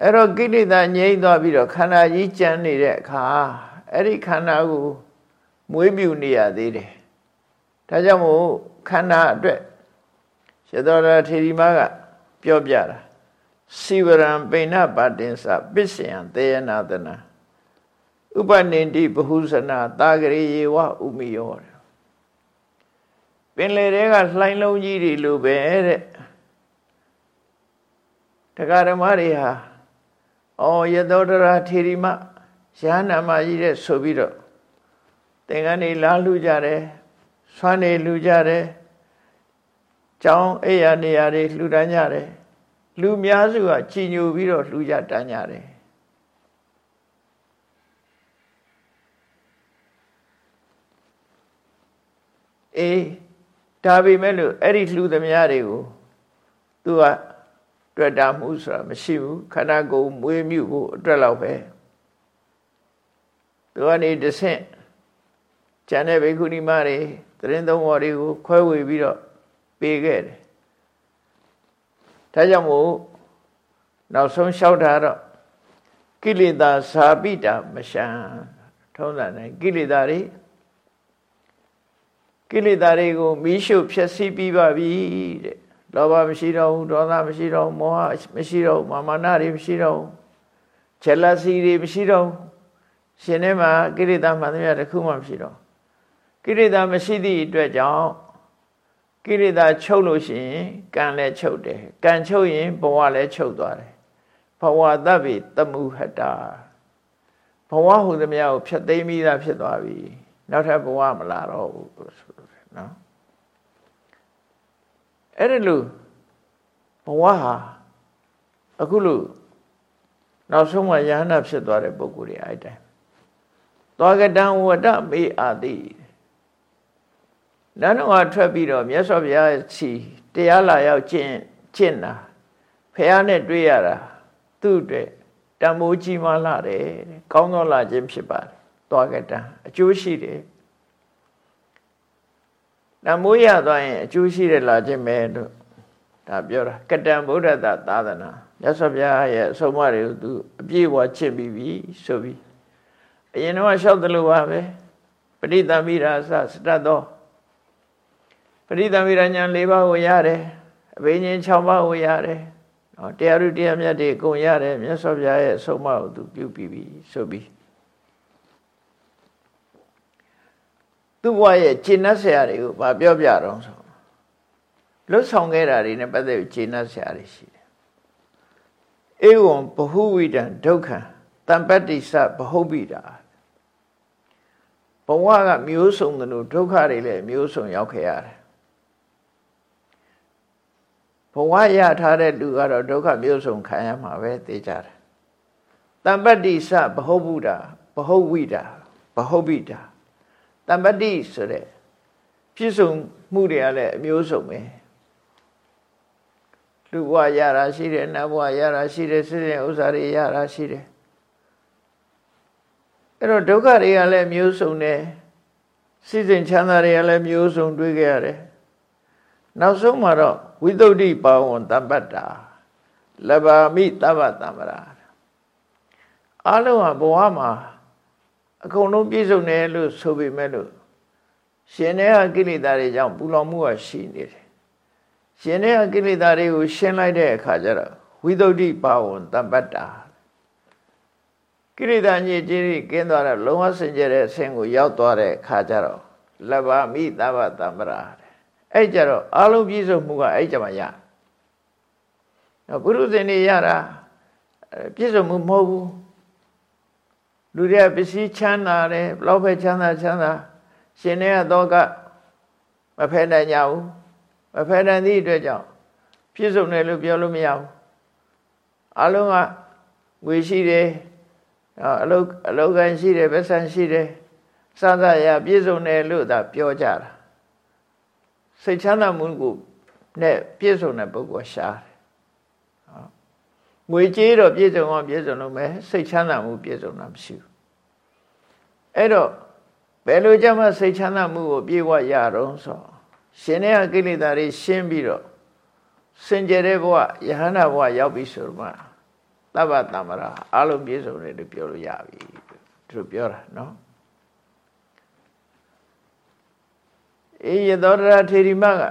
အဲ့တော့ကိလေသာငြိမ့်သွားပြီးတော့ခန္ဓာကြီးကြံနေတဲ့အခါအဲ့ဒီခန္ဓာကိုမွေးမြူနေရသေးတယ်ဒါကြောင့်မို့ခန္ဓာအတွက်ရသောရထေရီမကပြောပြတာစီဝရံပိဏပါတင်္စပစ္စယံသေယနာတနာဥပနိတိဘဟုဇနာတာဂရေယေဝဥမိယောပင်လေတွေကလှိုင်းလုံးကြီးတွေလိုပဲတဲ့တရားဓမ္မတွေဟာ အော်ယသောတရာထေရီမရဟန္တာမကြီးတဲ့ဆိုပြီးတော့သင်္ကန်းတွေလာလှူကြတယ်ဆွမ်းတွေလှူကြတယ်ကျောင်းအိယာနေရာတွေလှူဒန်းကြတယ်လူများစုကကြည်ညိုပြီးတော့လှူကြတန်းကြတယ်အေးဒါပေမဲ့လို့အဲ့ဒီလှူသမျှတွေကိုသူက တွေ့တာမှုဆိုတာမရှိဘူးခန္ဓာကိုယ်မွေးမြူဖို့အတွက်လောက်ပဲသူကနေတဆင့်ကျန်တဲ့ဘိက္ခုနီမတွေသတင်းသုံးပေါ်တွေကိုခွဲဝေပြီးတော့ပေးခဲ့တယ်ဒါကြောင့်မို့နောက်ဆုံးလျှောက်တာတော့ကိလေသာစာပိတာမရှံထုံးစံတိုင်းကိလေသာတွေကိလေသာတွေကိုမီးရှို့ဖျက်ဆီးပြီးပါပြီတဲ့ လောဘမရှိတော့ဘူးဒေါသမရှိတော့ဘူးမောဟမရှိတော့ဘူးမာမနာတွေမရှိတော့ဘူးဂျယ်လစီတွေမရှိတော့ဘူးရှင်ထဲမှာကိရိတာမှန်သမျှတစ်ခုမှမရှိတော့ကိရိတာမရှိသည့်အတွက်ကြောင့်ကိရိတာချုပ်လို့ရှိရင်ကံလည်းချုပ်တယ်ကံချုပ်ရင်ဘဝလည်းချုပ်သွားတယ်ဘဝတပ္ပိတမှုဟတာဘဝဟူသမျှကိုဖြတ်သိမ်းပြီးသားဖြစ်သွားပြီနောက်ထပ်ဘဝမလာတော့ဘူးဆိုတယ်နော် အဲ့ဒါလို့ဘဝဟာအခုလို့နောက်ဆုံးမှာယဟနာဖြစ်သွားတဲ့ပုဂ္ဂိုလ်တွေအဲ့တိုင်းသွားကတံဝတ္တမေအာတိနန်းတော်ကထွက်ပြီးတော့မြတ်စွာဘုရားစီတရားလာရောက်ကျင့်ကျင့်တာဖះနဲ့တွေ့ရတာသူ့အတွက်တန်မိုးကြီးမားလာတယ်ကောင်းသောလာခြင်းဖြစ်ပါတယ်သွားကြတံအကျိုးရှိတယ် တန်မိုးရသွားရင်အကျိုးရှိတယ်လာခြင်းပဲလို့ဒါပြောတာကတံဗုဒ္ဓသာသာသနာမြတ်စွာဘုရားရဲ့အဆုံးအမတွေကိုသူအပြည့်အဝချင့်ပြီးပြီဆိုပြီးအရင်တော့လျှောက်တယ်လို့ပါပဲပရိသမိရာသစတတ်သောပရိသမိရာညာ၄ပါးကိုရတယ်အဘိညာဉ်6ပါးကိုရတယ်နော်တရားဥတရားမြတ်တွေအကုန်ရတယ်မြတ်စွာဘုရားရဲ့အဆုံးအမကိုသူပြုပြီးပြီဆိုပြီး သူ့ဘဝရဲ့ကျင့်납ဆရာတွေကိုဗာပြောပြတော့ဆိုလွတ်ဆောင်ခဲ့တာတွေနဲ့ပတ်သက်ပြီးကျင့်납ဆရာတွေရှိတယ်ဧဝံဘဟုဝိတံဒုက္ခံတံပတ္တိစဘဟုပိတာဘဝကမျိုးစုံတယ်လို့ဒုက္ခတွေလည်းမျိုးစုံရောက်ခဲ့ရတယ်ဘဝရထားတဲ့လူကတော့ဒုက္ခမျိုးစုံခံရမှာပဲသိကြတယ်တံပတ္တိစဘဟုဗုဒ္ဓဘဟုဝိတာဘဟုပိတာ တမ္ပတိဆိုတဲ့ပြည့်စုံမှုတွေကလည်းအမျိုးစုံပဲလူဘဝရတာရှိတယ်နတ်ဘဝရတာရှိတယ်စိစဉ်ဥစ္စာတွေရတာရှိတယ်အဲ့တော့ဒုက္ခတွေကလည်းမျိုးစုံတယ်စိစဉ်ချမ်းသာတွေကလည်းမျိုးစုံတွေ့ကြရတယ်နောက်ဆုံးမှာတော့ဝိသုဒ္ဓိပါဝံတပ္ပတ္တာလဘာမိတဗ္ဗတံ္မရာအလုံးဟာဘဝမှာ အကုန်လုံးပြည့်စုံတယ်လို့ဆိုပေမဲ့လို့ရှင်တဲ့ကိလေသာတွေကြောင့်ပူလောင်မှုကရှိနေတယ်ရှင်တဲ့ကိလေသာတွေကိုရှင်းလိုက်တဲ့အခါကျတော့ဝိသုဒ္ဓိပါဝံတပ္ပတ္တာကိလေသာညစ်ကြေးတွေကင်းသွားတော့လုံးဝစင်ကြယ်တဲ့အဆင့်ကိုရောက်သွားတဲ့အခါကျတော့လဘမိသဗ္ဗတံပရာအဲ့ကြတော့အလုံးပြည့်စုံမှုကအဲ့ကြမှာရတော့ပုရုဇဉ်တွေရတာပြည့်စုံမှုမဟုတ်ဘူး လူတွေကပစ္စည်းချမ်းသာတယ်ဘလောက်ပဲချမ်းသာချမ်းသာရှင်တွေကတော့ကမဖယ်နိုင်ကြဘူးမဖယ်နိုင်သည့်အတွက်ကြောင့်ပြည့်စုံတယ်လို့ပြောလို့မရဘူးအလုံးကငွေရှိတယ်အလုတ်အလုတ်ကန်ရှိတယ်ဗက်ဆန်ရှိတယ်စသရပြည့်စုံတယ်လို့သာပြောကြတာစိတ်ချမ်းသာမှုကိုနဲ့ပြည့်စုံတဲ့ပုဂ္ဂိုလ်ရှားတယ် ငွေကြေးတော့ပြည့်စုံအောင်ပြည့်စုံလို့မယ်စိတ်ချမ်းသာမှုပြည့်စုံတာမရှိဘူးအဲ့တော့ဘယ်လိုကြမှစိတ်ချမ်းသာမှုကိုပြေဝရတော့ဆိုရှင်တဲ့ကိလေသာတွေရှင်းပြီးတော့စင်ကြယ်တဲ့ဘဝယဟန္တာဘဝရောက်ပြီဆိုတော့သဗ္ဗတမ္မရာအလုံးပြည့်စုံတယ်လို့ပြောလို့ရပြီသူပြောတာနော်အေယသောတရထေရီမက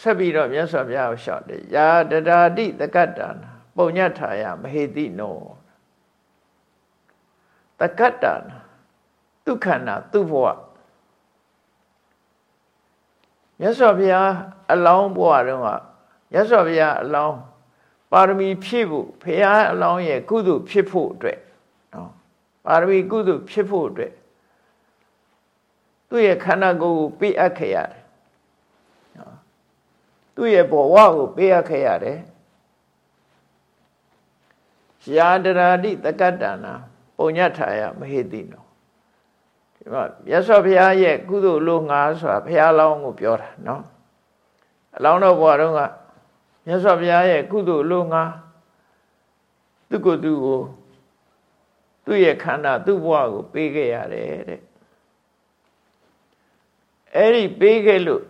ဆက်ပြီးတော့မြတ်စွာဘုရားကိုလျှောက်တယ်ယာတရာတိတကတ္တနာ ပုံညထာယမဟေတိနောတကတ္တနာဒုက္ခနာသူ့ဘဝမြတ်စွာဘုရားအလောင်းဘဝတုန်းကမြတ်စွာဘုရားအလောင်းပါရမီဖြည့်ဖို့ဘုရားအလောင်းရဲ့ကုသိုလ်ဖြစ်ဖို့အတွက်နော်ပါရမီကုသိုလ်ဖြစ်ဖို့အတွက်သူ့ရဲ့ခန္ဓာကိုယ်ကိုပေးအပ်ခဲ့ရတယ်နော်သူ့ရဲ့ဘဝကိုပေးအပ်ခဲ့ရတယ် ယာတရာတိတကတ္တနာပုံညထာယမဟေတိနောဒီမှာမြတ်စွာဘုရားရဲ့ကုသိုလ်လို့ငါဆိုတာဘုရားလောင်းကိုပြောတာနော်အလောင်းတော်ဘုရားတုန်းကမြတ်စွာဘုရားရဲ့ကုသိုလ်လို့ငါသူကိုယ်သူကိုသူ့ရဲ့ခန္ဓာသူ့ဘဝကိုပေးခဲ့ရတယ်တဲ့အဲ့ဒီပေးခဲ့လို့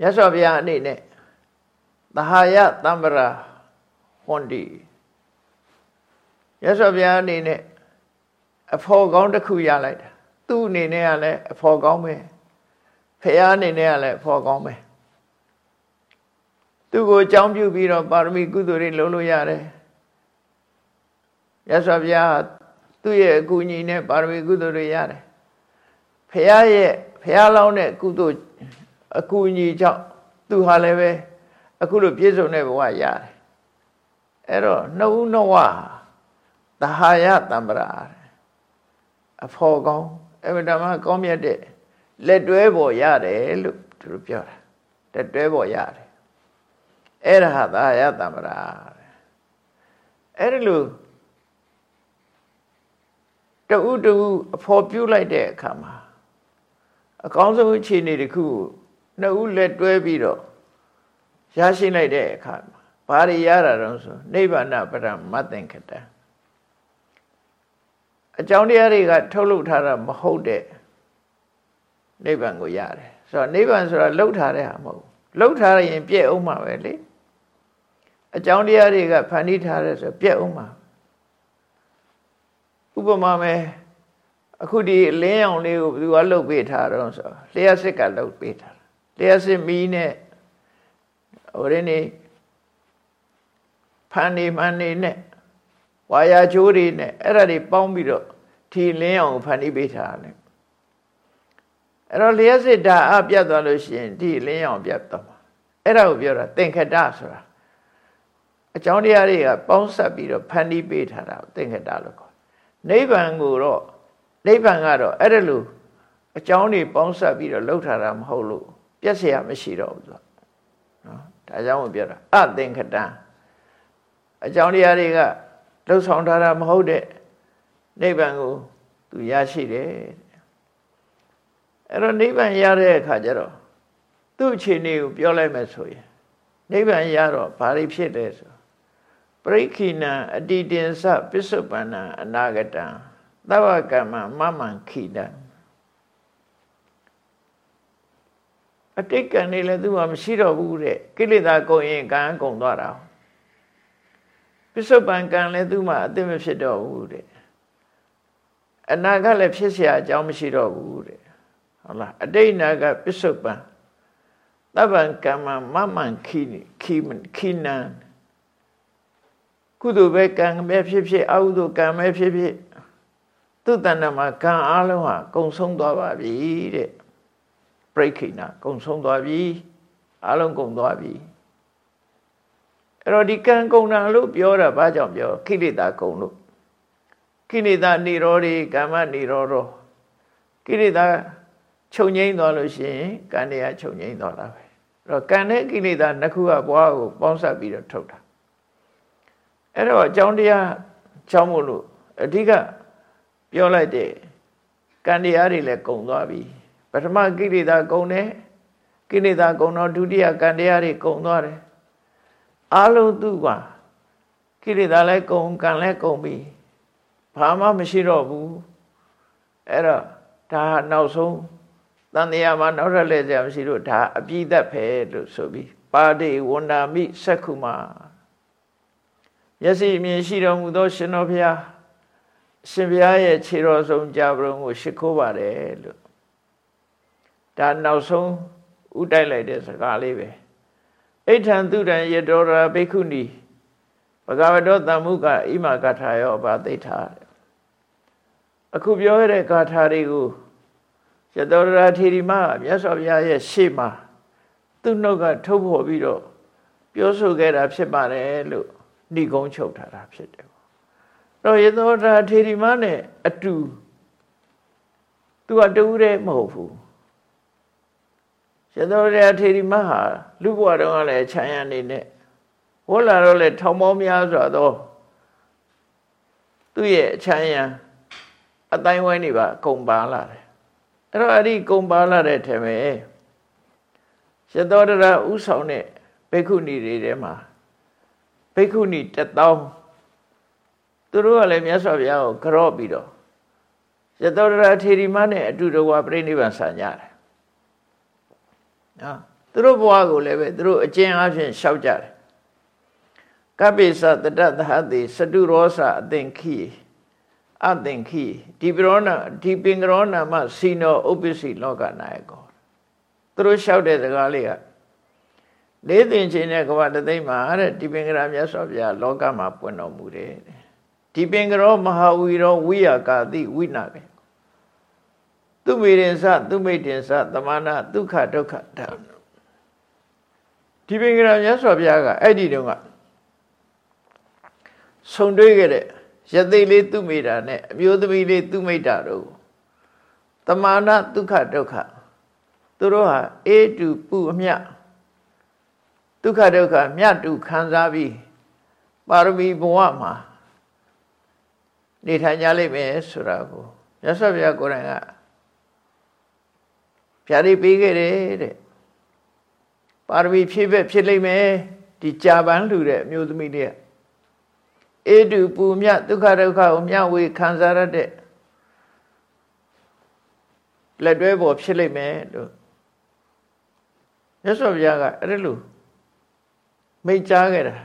မြတ်စွာဘုရားအနေနဲ့သဟာယတမ္ပရာ ဟွန်ဒီမြတ်စွာဘုရားအနေနဲ့အဖော်ကောင်းတစ်ခုရလိုက်တာသူ့အနေနဲ့ကလည်းအဖော်ကောင်းပဲဖះအနေနဲ့ကလည်းအဖော်ကောင်းပဲသူ့ကိုအကြောင်းပြုပြီးတော့ပါရမီကုသိုလ်တွေလုပ်လို့ရတယ်ရသော်ဘုရားသူ့ရဲ့အကူအညီနဲ့ပါရမီကုသိုလ်တွေရတယ်ဖះရဲ့ဖះလောင်းတဲ့ကုသိုလ်အကူအညီကြောင့်သူဟာလည်းပဲအခုလိုပြည့်စုံတဲ့ဘဝရတယ် အဲ့တော့နှုတ်နှဝသဟာယတံပရာအဖော်ကောင်းအမတမကောင်းမြတ်တဲ့လက်တွဲပေါ်ရတယ်လို့သူတို့ပြောတာလက်တွဲပေါ်ရတယ်အဲ့ဒါဟာသာယတမ္ပရာအဲ့ဒီလိုတူတူအဖော်ပြုလိုက်တဲ့အခါမှာအကောင်းဆုံးအခြေအနေတစ်ခုနှစ်ဦးလက်တွဲပြီးတော့ရရှိလိုက်တဲ့အခါမှာ ဘာတွေရတာတော့ဆိုနိဗ္ဗာန်ပရမတ်သင်္ခတအကြောင်းတရားတွေကထုတ်လုပ်ထားတာမဟုတ်တဲ့နိဗ္ဗာန်ကိုရတယ်ဆိုတော့နိဗ္ဗာန်ဆိုတာလှုပ်ထားတဲ့ဟာမဟုတ်လှုပ်ထားရင်ပြည့်အောင်မှာပဲလေအကြောင်းတရားတွေကဖန်တီးထားတဲ့ဆိုပြည့်အောင်မှာဥပမာမဲ့အခုဒီအလင်းရောင်လေးကိုဘယ်သူကလှုပ်ပေးထားတော့ဆိုလျှက်စစ်ကလှုပ်ပေးထားလျှက်စစ်မီးနဲ့ဟိုရင်းနေ ဖန်နေမှန်နေနဲ့ဝါယာချိုးတွေနဲ့အဲ့ဒါတွေပေါင်းပြီးတော့ထီလင်းအောင်ဖန်တီးပေးထားတယ်အဲ့တော့လျှက်စစ်ဓာတ်အပြတ်သွားလို့ရှိရင်ဒီလင်းအောင်ပြတ်သွားမှာအဲ့ဒါကိုပြောတာသင်္ခတဆိုတာအကြောင်းတရားတွေကပေါင်းစပ်ပြီးတော့ဖန်တီးပေးထားတာသင်္ခတလို့ခေါ်နိဗ္ဗာန်ကိုတော့နိဗ္ဗာန်ကတော့အဲ့ဒါလို့အကြောင်းတွေပေါင်းစပ်ပြီးတော့လှုပ်ထားတာမဟုတ်လို့ပြည့်စရာမရှိတော့ဘူးဆိုနော်ဒါကြောင့်မပြောတာအသင်္ခတံ အကြောင်းတရားတွေကလှုပ်ဆောင်ထားတာမဟုတ်တဲ့နိဗ္ဗာန်ကိုသူရရှိတယ်အဲ့တော့နိဗ္ဗာန်ရတဲ့အခါကျတော့သူ့အခြေအနေကိုပြောလိုက်မယ်ဆိုရင်နိဗ္ဗာန်ရတော့ဘာတွေဖြစ်လဲဆိုပရိခိဏအတိတင်္စပစ္စုပန္နအနာဂတံသဗ္ဗကမ္မမမံခိတံအတိတ်ကံနေလည်းသူ့မှာမရှိတော့ဘူးတဲ့ကိလေသာကုန်ရင်ကံကုန်သွားတာ ပစ္စုပန်ကံလည်းသူ့မှာအသိမဖြစ်တော့ဘူးတဲ့အနာဂတ်လည်းဖြစ်เสียအကြောင်းမရှိတော့ဘူးတဲ့ဟုတ်လားအတိတ်နာကပစ္စုပန်သဗ္ဗံကမ္မမမံခိခိခိနံကုသိုလ်ပဲကံပဲဖြစ်ဖြစ်အကုသိုလ်ကံပဲဖြစ်ဖြစ်သူ့တဏ္ဍမှာကံအလုံးဟာကုံဆုံးသွားပါပြီတဲ့ပြိခိနာကုံဆုံးသွားပြီအလုံးကုံသွားပြီ အဲ့တော့ဒီကံကုံတာလို့ပြောတာဘာကြောင့်ပြောခိလေသာကုံလို့ခိလေသာနေရောတွေကမ္မနေရောရောခိလေသာချုပ်ငိမ့်သွားလို့ရှိရင်ကံတွေကချုပ်ငိမ့်သွားတာပဲအဲ့တော့ကံနဲ့ကိလေသာနှစ်ခုကဘွားကိုပေါင်းစပ်ပြီးတော့ထုတ်တာအဲ့တော့အကြောင်းတရားကြောင်းမို့လို့အဓိကပြောလိုက်တဲ့ကံတရားတွေလည်းကုံသွားပြီပထမကိလေသာကုံတယ်ကိလေသာကုံတော့ဒုတိယကံတရားတွေကုံသွားတယ် အလုံးသူကကိလေသာလည်းကုံကံလည်းကုံပြီဘာမှမရှိတော့ဘူးအဲ့တော့ဒါနောက်ဆုံးတန်တရားမှာနောက်ထပ်လဲစရာမရှိလို့ဒါအပြည့်သက်ပဲလို့ဆိုပြီးပါတိဝန္တာမိစက္ခုမာမျက်စိအမြင်ရှိတော်မူသော ရှင်တော်ဘုရားရှင်ဘုရားရဲ့ခြေတော်ဆုံးကြပရုံကို ရှ िख ိုးပါတယ်လို့ဒါနောက်ဆုံးဥတိုက်လိုက်တဲ့စကားလေးပဲ အိဋ္ဌံသူတံယတောရာဘိက္ခုနီဘဂဝတောတမ္မုကဣမဂထာယောဘာသိထာအခုပြောရတဲ့ဂါထာတွေကိုယတောရာထေရီမမြတ်စွာဘုရားရဲ့ရှေ့မှာသူ့နှုတ်ကထုတ်ဖော်ပြီးတော့ပြောဆိုခဲ့တာဖြစ်ပါတယ်လို့ဏိကုံးချုပ်ထားတာဖြစ်တယ်တော့ယသောတာထေရီမနဲ့အတူသူကတူးတဲ့မဟုတ်ဘူး ယသောတာထေရီမဟာလူဘဝတုန်းကလည်းခြံရနေနဲ့ဟောလာတော့လေထောင်ပေါင်းများစွာသောသူ့ရဲ့ခြံရအတိုင်းဝိုင်းတွေပါအကုန်ပါလာတယ်အဲ့တော့အဲ့ဒီကုန်ပါလာတဲ့ထဲမှာရသောတရဥဆောင်တဲ့ဘိက္ခုနီတွေထဲမှာဘိက္ခုနီတသောသူတို့ကလည်းမြတ်စွာဘုရားကိုကြော့ပြီးတော့ရသောတရထေရီမနဲ့အတူတကွာပြိဋိဘံဆံကြတယ် နော်သူတို့ဘဝကိုလည်းပဲသူတို့အကျဉ်းအဖြစ်ရှောက်ကြတယ်ကပိစတတသဟတိစတုရောစအသင်ခိအသင်ခိဒီပရောနာဒီပင်ကရောနာမစီနောဥပ္ပစီလောကနာယကောသူတို့လျှောက်တဲ့စကားလေးကလေးသိင်ချင်းတဲ့ကဘာတသိမ့်မှာတဲ့ဒီပင်ကရာမြတ်စွာဘုရားလောကမှာပွင့်တော်မူတယ်ဒီပင်ကရောမဟာဝီရောဝိယကာတိဝိနာပဲ သူမေရင်စသူမိတ်တင်စသမနာဒုက္ခဒုက္ခဓာဒီပင်ကရာမြတ်စွာဘုရားကအဲ့ဒီတုန်းကဆုံတွေးခဲ့တဲ့ရသိလေးသူမိတာနဲ့အမျိုးသမီးလေးသူမိတာတို့တမာနဒုက္ခဒုက္ခသူတို့ဟာအေတုပုအမြဒုက္ခဒုက္ခမြတ်တူခံစားပြီးပါရမီဘဝမှာနေထိုင်ကြလိမ့်မယ်ဆိုတာကိုမြတ်စွာဘုရားကိုယ်တိုင်က ဖြာရိပေးခဲ့တယ်တဲ့ပါရမီဖြည့်ပဲ့ဖြစ်လိမ့်မယ်ဒီကြာပန်းလှူတဲ့အမျိုးသမီးတွေကအေတုပူမြဒုက္ခဒုက္ခကိုမျှဝေခံစားရတဲ့လက်တွဲပေါ်ဖြစ်လိမ့်မယ်လို့မြတ်စွာဘုရားကအဲ့လိုမိတ်ကြားခဲ့တာ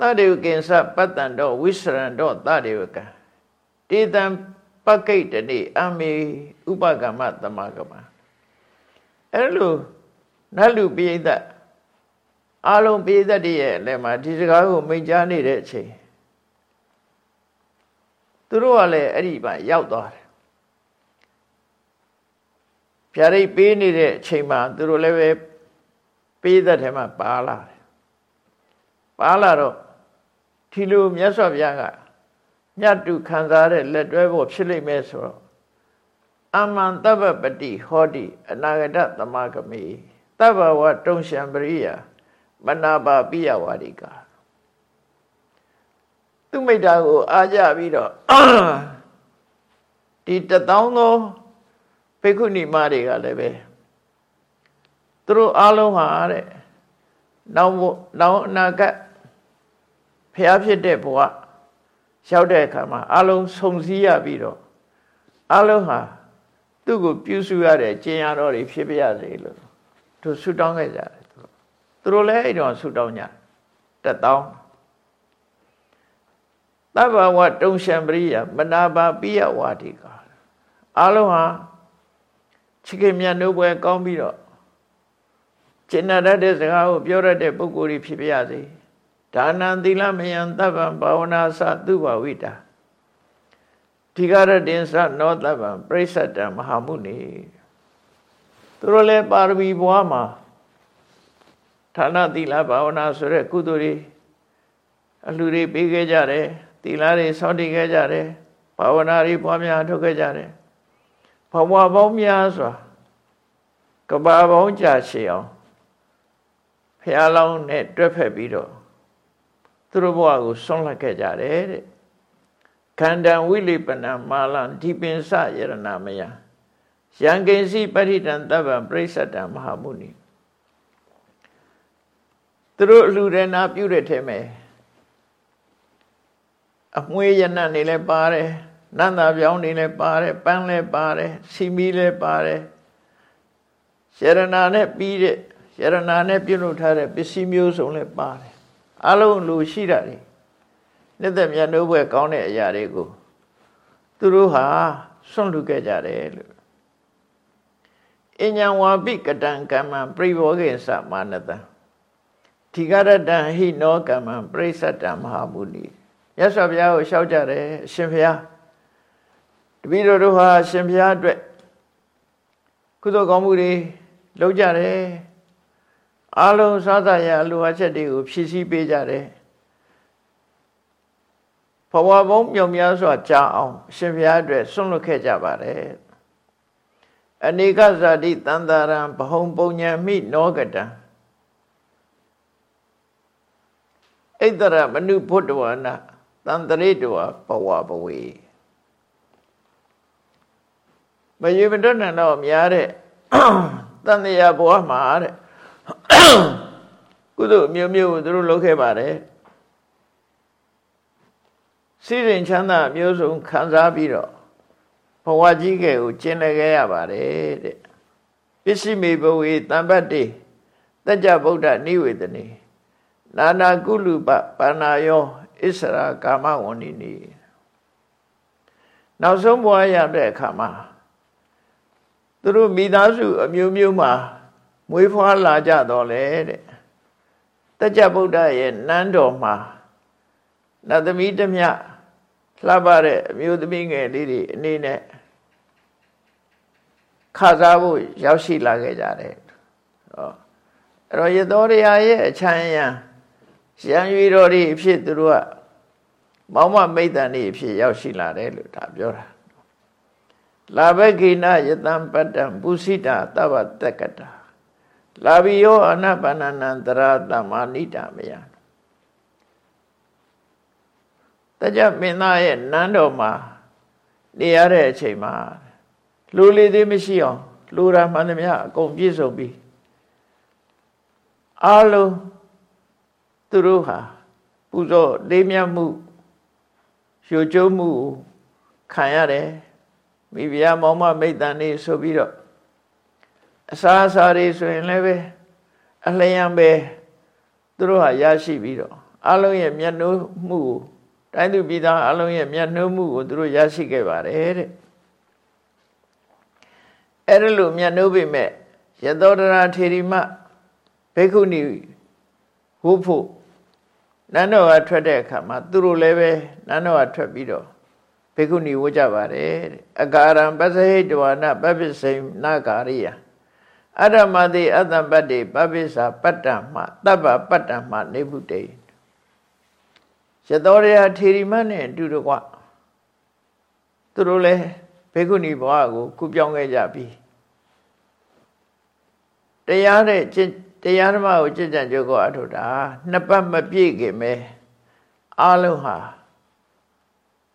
တတေဝကိဉ္စပတ္တံတော့ဝိစရံတော့တတေဝကံတေတံပ ကိတ်တနေအမေဥပကမ္မသမဂမအဲ့လိုနတ်လူပိဋကအလုံးပိဋကတည်းရဲ့လည်းမှာဒီစကားကိုမိတ်ကြားနေတဲ့အချိန်သူတို့ကလည်းအဲ့ဒီမှာရောက်သွားတယ်ပြရိတ်ပေးနေတဲ့အချိန်မှာသူတို့လည်းပဲပေးတဲ့ထဲမှာပါလာတယ်ပါလာတော့ဒီလိုမြတ်စွာဘုရားက မြတ်တုခံစားတဲ့လက်တွဲဖို့ဖြစ်လိမ့်မယ်ဆိုတော့အမန္တပပတိဟောတိအနာဂတသမဂမေတဗ္ဗဝတုံရှံပရိယမနာပါပိယဝါဒီကာသူမိတ္တာကိုအားကြပြီးတော့ဒီတသောသောភិက္ခုနီမတွေကလည်းပဲသူတို့အားလုံးဟာတဲ့နောက်နောက်အနာဂတ်ဖျားဖြစ်တဲ့ဘဝ ရောက်တဲ့အခါမှာအလုံးစုံစည်းရပြီးတော့အလုံးဟာသူ့ကိုပြုစုရတဲ့ကျင့်ရတော်တွေဖြစ်ပြရစေလို့သူဆုတောင်းခဲ့ကြတယ်သူတို့သူတို့လည်းအဲ့တော့ဆုတောင်းကြတက်တောင်းသဗ္ဗဝတုံရှံပရိယမနာပါပိယဝါဒီကအလုံးဟာချစ်ခင်မြတ်နိုးပွဲကောင်းပြီးတော့ကျင့်ရတဲ့စကားကိုပြောရတဲ့ပုဂ္ဂိုလ်တွေဖြစ်ပြရစေ ဒါနံသီလမယံတပ္ပံဘာဝနာသသုဘဝိတာဒီကရတင်္စနောတပ္ပံပရိစ္ဆတံမဟာမုနိသူတို့လည်းပါရမီဘဝမှာဌာနသီလဘာဝနာဆိုတဲ့ကုသိုလ်တွေအလှူတွေပေးခဲ့ကြတယ်သီလတွေစောင့်တည်ခဲ့ကြတယ်ဘာဝနာတွေပွားများထုတ်ခဲ့ကြတယ်ဘဝပေါင်းများစွာကဘာပေါင်းကြာရှည်အောင်ဖះလောင်းနဲ့တွဲဖက်ပြီးတော့ သူတို့ဘဝကိုဆွန့်လွတ်ခဲ့ကြတယ်တဲ့ခန္ဓာဝိလိပနမာလံဒီပင်စယရဏမယယံကိဉ္စီပရိတံတဗ္ဗံပရိစ္ဆတံမဟာမုနိသူတို့အလှူရဏပြုတဲ့ထဲမှာအမွေးရဏနေလည်းပါတယ်နန္တာပြောင်းနေလည်းပါတယ်ပန်းလည်းပါတယ်စီမီလည်းပါတယ်ယရဏနဲ့ပြီးတဲ့ယရဏနဲ့ပြုလုပ်ထားတဲ့ပစ္စည်းမျိုးစုံလည်းပါတယ် အလုံးလူရှိတာတွေနှစ်သက်မြတ်နိုးဘွယ်ကောင်းတဲ့အရာတွေကိုသူတို့ဟာဆွန့်လွတ်ခဲ့ကြတယ်လို့အញ្ញံဝါပိကတံကမ္မပရိဘောဂေသမာနတံဒီကရတံဟိနောကမ္မပရိစ္ဆတံမဟာမုနိရသော်ဘုရားကိုလျှောက်ကြတယ်အရှင်ဘုရားတပည့်တော်တို့ဟာအရှင်ဘုရားအတွက်ကုသိုလ်ကောင်းမှုတွေလုပ်ကြတယ် အလုံးစားသရာလိုအပ်ချက်တွေကိုဖြည့်ဆည်းပေးကြတယ်ဘဝဘုံမြုံများစွာကြာအောင်အရှင်ဘုရားအတွက်ဆွန့်လွတ်ခဲ့ကြပါတယ်အနေကဇာတိတန်တာရံဘဟုံပုံညာမိနောကတံဣတရမနုဘုဒ္ဓဝနာတန်တရိတဝဘဝဘဝေမယေမတ္တနံတော့များတဲ့တန်တရားဘဝမှာတဲ့ ကုသိုလ်မျိုးမျိုးကိုသူတို့လုပ်ခဲ့ပါတယ်စိရင်ချမ်းသာမျိုးစုံခံစားပြီးတော့ဘဝကြီးကဲကိုကျင့်လည်ခဲ့ရပါတယ်တဲ့ပစ္စည်းမေဘဝေတမ္ပတ္တိတကြဗုဒ္ဓနိဝေဒနေနာနာကုလူပပါဏာယောဣစရာကာမဝဏိနီနောက်ဆုံးဘဝရတဲ့အခါမှာသူတို့မိသားစုအမျိုးမျိုးမှာ မွေးဖွားလာကြတော့လေတဲ့တကြဗုဒ္ဓရဲ့နန်းတော်မှာနတ်သမီးတမျှလှပတဲ့အမျိုးသမီးငယ်လေးတွေအနေနဲ့ခစားဖို့ရောက်ရှိလာခဲ့ကြတယ်ဟောအဲ့တော့ရသောတရားရဲ့အချမ်းရံရံရွေတော်တွေအဖြစ်သူတို့ကမောင်မမိတ်တန်တွေအဖြစ်ရောက်ရှိလာတယ်လို့ဒါပြောတာလာဘကိနယတံပတ္တံပုစိတာတဗ္ဗတက္ကတာ လာဘိယောအနပနနံတရတမဏိတာမယတကြမင်းသားရဲ့နန်းတော်မှာနေရတဲ့အချိန်မှာလူလေသေးမရှိအောင်လူရာမှန်သမျှအကုန်ပြည့်စုံပြီအားလုံးသူတို့ဟာပူဇော်လေးမြတ်မှုရွှေကျိုးမှုခံရတယ်မိဖုရားမောင်မမိတ်တန်နေဆိုပြီးတော့ အစာအစာတွေဆိုရင်လည်းပဲအလျံပဲသူတို့ဟာရရှိပြီးတော့အလုံးရဲ့မျက်နှိုးမှုကိုတိုင်းသူပြည်သားအလုံးရဲ့မျက်နှိုးမှုကိုသူတို့ရရှိခဲ့ပါတယ်တဲ့အဲ့ဒါလိုမျက်နှိုးပေမဲ့ယသောတရာထေရီမဘေခုနီဟိုးဖို့နန်းတော်ကထွက်တဲ့အခါမှာသူတို့လည်းပဲနန်းတော်ကထွက်ပြီးတော့ဘေခုနီဝတ်ကြပါတယ်တဲ့အကာရံပသဟိတဝနာပပိစိနာကာရိယ အရမတိအတ္တပတ္တိပပိစာပတ္တမတပ္ပပတ္တမနေဗုတေရသောရယထေရီမနဲ့အတူတကွသူတို့လည်းဘေခုနီဘဝကိုကူပြောင်းခဲ့ကြပြီတရားတဲ့တရားဓမ္မကိုကြည်ကြံကြိုးကိုအထုတာနှစ်ပတ်မပြည့်ခင်ပဲအလုံးဟာ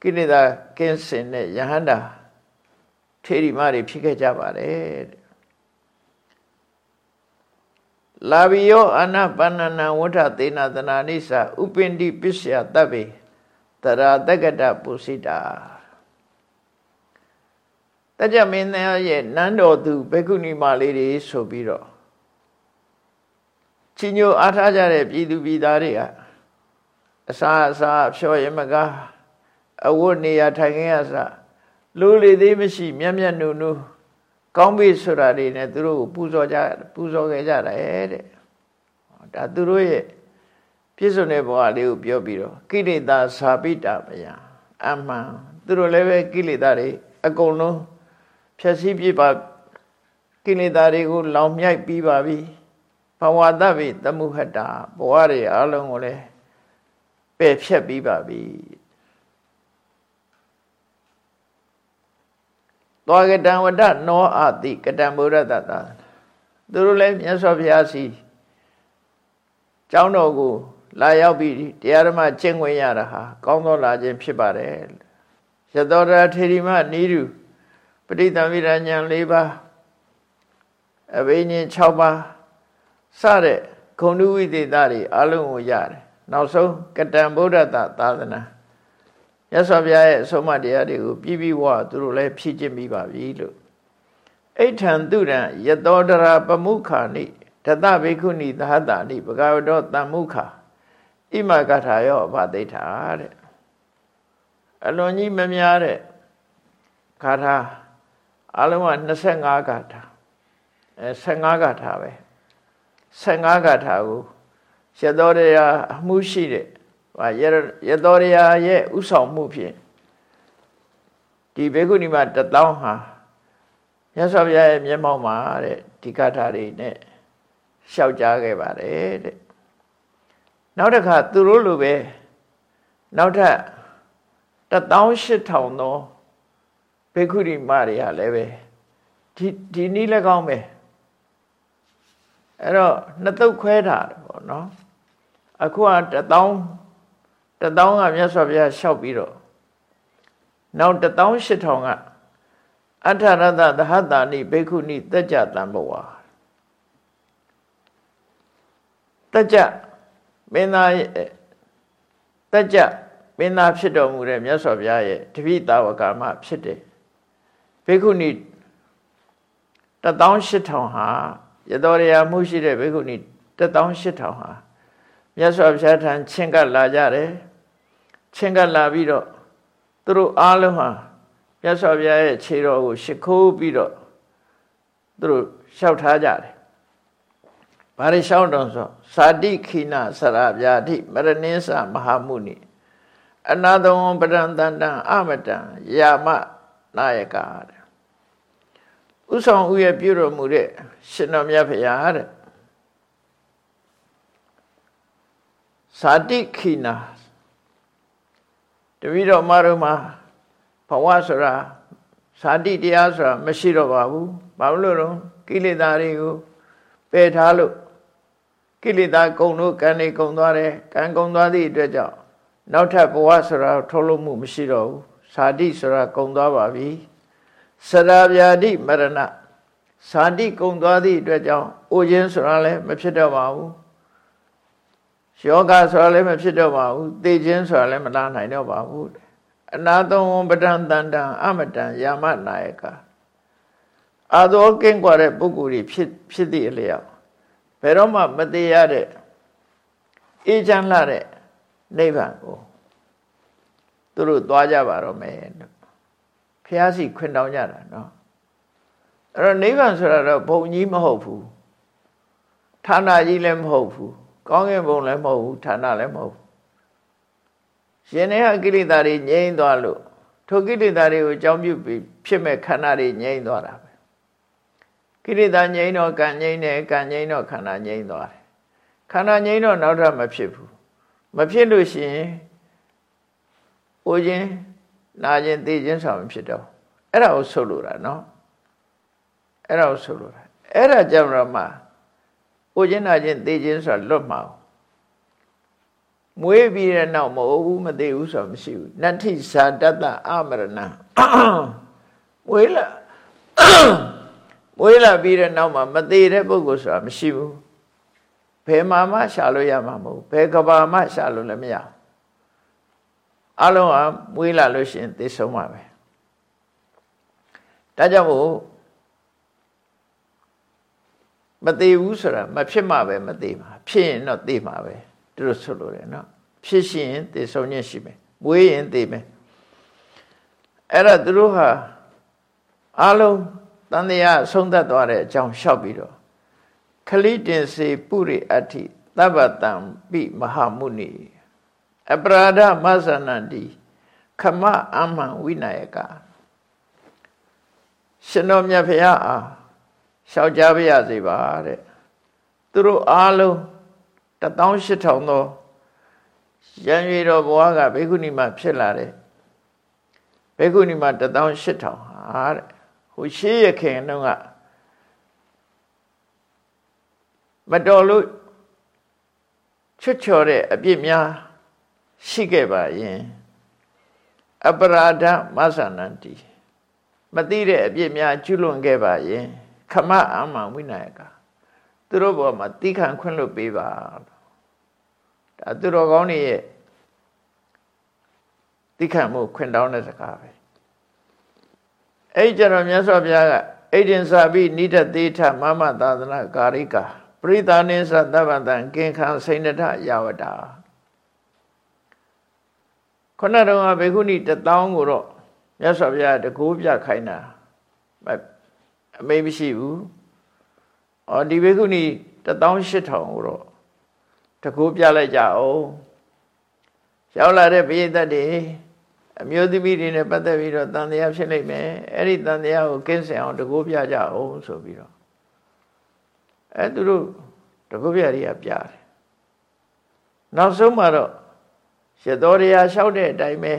ကိလေသာကင်းစင်တဲ့ယဟန္တာထေရီမတွေဖြစ်ခဲ့ကြပါတယ်တဲ့ လာဘီယောအနပန္နနဝဋ္ဌသေနသနာနိစ္စဥပင်တိပစ္စယတပ်ပေတရာတက္ကတပုစိတာတကြမင်းသားရဲ့နန်းတော်သူဘေကုဏီမလေးတွေဆိုပြီးတော့ချီညိုအားထားကြတဲ့ပြည်သူပြည်သားတွေကအစာအစာဖြောရမကအဝတ်နေရထိုင်ခင်းရစလူလေသေးမရှိ မျက်မျက်နုနု ကောင်းပြီဆိုတာတွေနဲ့သူတို့ကိုပူဇော်ကြပူဇော်ခဲ့ကြတယ်တဲ့ဒါသူတို့ရဲ့ပြည့်စုံတဲ့ဘဝလေးကိုပြောပြီးတော့ကိလေသာစာပိတာမယအမှန်သူတို့လည်းပဲကိလေသာတွေအကုန်လုံးဖြည့်ဆည်းပြပါကိလေသာတွေကိုလောင်မြိုက်ပြီးပါပြီဘဝတဗ္ဗေတမှုဟတ္တာဘဝတွေအလုံးကိုလည်းပယ်ဖြတ်ပြီးပါပြီ သောကတံဝတ္တနောအတိကတံဘုရတ္တသာသူတို့လည်းမြတ်စွာဘုရားစီကျောင်းတော်ကိုလာရောက်ပြီးတရားဓမ္မကျင့်ဝင်ရတာဟာကောင်းသောလာခြင်းဖြစ်ပါတယ်ရသောတာထေရီမနိရုပဋိသမိရဉာဏ်၄ပါးအဘိညာဉ်6ပါးစတဲ့ဂုဏ်ဝိသေသတွေအလုံးကိုရတယ်နောက်ဆုံးကတံဗုဒ္ဓတသာသနာ ရသော်ဘုရားရဲ့အဆုံးအမတရားတွေကိုပြီးပြီးဝသူတို့လည်းဖြည့်ကျင့်ပြီးပါပြီလို့အိဋ္ဌံတုရံယတောတရာပမုခာနိဒတဘေခုနိသဟတာနိဘဂဝတောတမ္မုခာဣမကထာယောအဘသိဋ္ဌာတဲ့အလွန်ကြီးမများတဲ့ဂါထာအလုံးက25ဂါထာအဲ15ဂါထာပဲ15ဂါထာကိုရသောတရားအမှုရှိတဲ့ ဟာရသောတရားရဲ့ဥဆောင်မှုဖြင့်ဒီဘေကုဏီမတသောင်းဟာမြတ်စွာဘုရားရဲ့မျက်မှောက်မှာတဲ့ဒီဂါထာတွေနဲ့ရှောက်ကြားခဲ့ပါတယ်တဲ့နောက်တစ်ခါသူတို့လိုပဲနောက်ထပ်18000သောဘေကုဏီမတွေကလည်းပဲဒီဒီနည်းလည်းကောင်းပဲအဲ့တော့နှစ်သုတ်ခွဲတာပေါ့နော်အခုက1000 1000ကမြတ်စွာဘုရားလျှောက်ပြီးတော့နောက်18000ကအထရတသဟတာနိဘိက္ခုနိတက်ကြတံဘဝတက်ကြမင်းသားတက်ကြမင်းသားဖြစ်တော်မူတဲ့မြတ်စွာဘုရားရဲ့တပိတာဝကမဖြစ်တယ်ဘိက္ခုနိ18000ဟာရတော်ရမှုရှိတဲ့ဘိက္ခုနီ18000ဟာမြတ်စွာဘုရားထံချင်းကပ်လာကြတယ် ချင်းကပ်လာပြီးတော့သူတို့အားလုံးဟာမြတ်စွာဘုရားရဲ့ခြေတော်ကိုရှ िख ိုးပြီးတော့သူတို့လျှောက်ထားကြတယ်ဘာတွေလျှောက်တော့ဆိုသာတိခိနစရဗျာတိမရဏင်းစမဟာမုနိအနာတဝံပရံတန္တံအမတံယာမနာယကာတဲ့ဥဆောင်ဥရဲ့ပြုတော်မူတဲ့ရှင်တော်မြတ်ဖရာတဲ့သာတိခိနာ တပည့်တော်မတို့မှာဘဝဆိုတာသာတိတရားဆိုတာမရှိတော့ပါဘူးဘာလို့လဲကိလေသာတွေကိုပယ်ထားလို့ကိလေသာကုံလို့ကံတွေကုံသွားတယ်ကံကုံသွားသည့်အတွက်ကြောင့်နောက်ထပ်ဘဝဆိုတာထုတ်လို့မှုမရှိတော့ဘူးသာတိဆိုတာကုံသွားပါပြီစရာဗျာတိမရဏဇာတိကုံသွားသည့်အတွက်ကြောင့်အိုခြင်းဆိုတာလည်းမဖြစ်တော့ပါဘူး ယောဂဆိုတာလည်းမဖြစ်တော့ပါဘူးသိခြင်းဆိုတာလည်းမလာနိုင်တော့ပါဘူးအနာသုံးပဒံတန်တံအမတံယာမနာယကအာသောကင်းကွာတဲ့ပုဂ္ဂိုလ်ကြီးဖြစ်ဖြစ်သည့်အလျောက်ဘယ်တော့မှမသေးရတဲ့အေးချမ်းလာတဲ့နိဗ္ဗာန်ကိုသူတို့သွားကြပါတော့မယ်လို့ဖះစီခွင်တောင်းကြတာနော်အဲ့တော့နိဗ္ဗာန်ဆိုတာတော့ဘုံကြီးမဟုတ်ဘူးဌာနကြီးလည်းမဟုတ်ဘူး ကောင်းကင်ဘုံလည်းမဟုတ်ဘူးဌာနလည်းမဟုတ်ဘူးရှင်နေဟကိလေသာတွေငြိမ့်သွားလို့ထိုကိလေသာတွေကိုအကြောင်းပြုပြီးဖြစ်မဲ့ခန္ဓာတွေငြိမ့်သွားတာပဲကိလေသာငြိမ့်တော့ကံငြိမ့်တယ်ကံငြိမ့်တော့ခန္ဓာငြိမ့်သွားတယ်ခန္ဓာငြိမ့်တော့နောက်ထပ်မဖြစ်ဘူးမဖြစ်လို့ရှိရင်အိုခြင်းနာခြင်းသိခြင်းဆောင်ဖြစ်တော့အဲ့ဒါကိုဆုတ်လို့တာနော်အဲ့ဒါကိုဆုတ်လို့တာအဲ့ဒါကြောင့်တော့မှ အိုခြင်းနာခြင်းသိခြင်းဆိုတာလွတ်မှာမွေးပြီးတဲ့နောက်မဟုတ်ဘူးမသိဘူးဆိုတာမရှိဘူးနတ္ထိသာတတ္တအမရဏမွေးလာမွေးလာပြီးတဲ့နောက်မှာမသေးတဲ့ပုဂ္ဂိုလ်ဆိုတာမရှိဘူးဘယ်မှာမှရှာလို့ရမှာမဟုတ်ဘယ်ကဘာမှရှာလို့လည်းမရအလုံးကမွေးလာလို့ရှိရင်သိဆုံးမှာပဲဒါကြောင့်မို့ မသေးဘူးဆိုတာမဖြစ်မှပဲမသေးမှာဖြစ်ရင်တော့သေမှာပဲသူတို့ဆိုလို့တယ်နော်ဖြစ်ရှိရင်သေဆုံးခြင်းရှိမယ်မွေးရင်သေမယ်အဲ့ဒါသူတို့ဟာအလုံးတန်တရားဆုံးသက်သွားတဲ့အကြောင်းလျှောက်ပြီးတော့ခလိတင်စေပုရိအဋ္ဌိသဗ္ဗတံပိမဟာမုနိအပရာဒမသနန္တိခမအမံဝိနာယကရှင်တော်မြတ်ဖရာအား ရှောက်ကြပါရစေပါတဲ့သူတို့အားလုံး18000သောရံရွေတော်ဘဝကဘေကုဏီမှာဖြစ်လာတဲ့ဘေကုဏီမှာ18000ဟာတဲ့ဟိုရှေးရခင်တုန်းကမတော်လို့ချွတ်ချော်တဲ့အပြစ်များရှိခဲ့ပါရင်အပရာဒမသနန္တိမသိတဲ့အပြစ်များကျွလွန်ခဲ့ပါရင် ခမအာမဝိနာယကသူတို့ဘောမှာတိခံခွင့်လွတ်ပေးပါဒါသူတော်ကောင်းတွေရဲ့တိခံမှုခွင့်တောင်းတဲ့စကားပဲအဲ့ကြတော့မြတ်စွာဘုရားကအိဒင်္စာပိနိဒသေထမမသာသနာကာရိကာပရိသနိသသဗ္ဗတံကင်ခံစိဏထယဝတာခုနတော့ဘေခုနီ1000ကိုတော့မြတ်စွာဘုရားတကူပြခိုင်းတာ အမေမရှိဘူး။အော်ဒီဘေခုနီ18000ကိုတော့တကူပြလိုက်ကြအောင်။ရောက်လာတဲ့ပိဋကတ်တွေအမျိုးသမီးတွေနဲ့ပတ်သက်ပြီးတော့တန်တရားဖြစ်လိမ့်မယ်။အဲ့ဒီတန်တရားကိုကင်းစင်အောင်တကူပြကြအောင်ဆိုပြီးတော့အဲသူတို့တကူပြတွေကပြတယ်။နောက်ဆုံးမှာတော့ရတော်တရားလျှောက်တဲ့အတိုင်းပဲ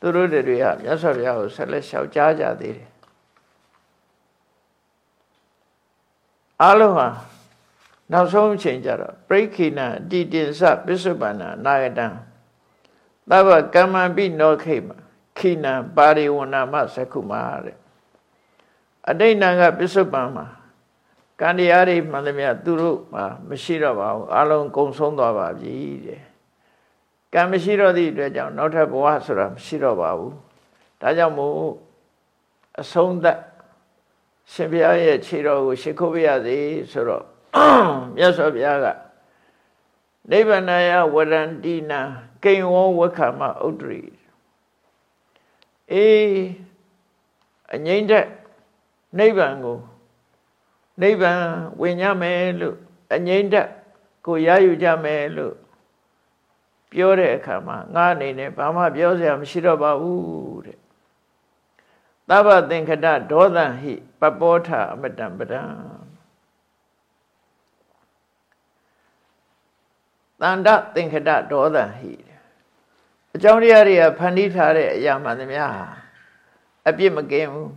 သူတို့တွေကမြတ်စွာဘုရားကိုဆက်လက်လျှောက်ကြားကြသေးတယ် အလုံးဟာနောက်ဆုံးအချိန်ကျတော့ပရိခိဏတိတင်္စပစ္စုပန္နနာယတံသဗ္ဗကမ္မပိနောခိမခိဏပါရိဝဏမသကုမာတဲ့အတိတ်နံကပစ္စုပန်မှာကံတရားတွေမှန်သမျှသူတို့မှာမရှိတော့ပါဘူးအလုံးကုံဆုံးသွားပါပြီတဲ့ကံမရှိတော့သည့်အတွက်ကြောင့်နောက်ထပ်ဘဝဆိုတာမရှိတော့ပါဘူးဒါကြောင့်မို့အဆုံးသက် ရှင်ဘုရားရဲ့ခြေတော်ကိုရှ िख ုတ်ပြရစေဆိုတော့မြတ်စွာဘုရားကနိဗ္ဗာန်ယဝရန္တိနာကိဉ္ဝဝခမဥဒ္ဒရိအေးအငိမ့်တဲ့နိဗ္ဗာန်ကိုနိဗ္ဗာန်ဝင်ရမယ်လို့အငိမ့်တဲ့ကိုရယူကြမယ်လို့ပြောတဲ့အခါမှာငါအနေနဲ့ဘာမှပြောစရာမရှိတော့ပါဘူးတဲ့ သဗ္ဗသင်္ခတဒေါသဟိပပောထအမတံပဒံတန္တသင်္ခတဒေါသဟိအကြောင်းတရားတွေကဖန်တီးထားတဲ့အရာမှန်သမျှအပြစ်မကင်းဘူး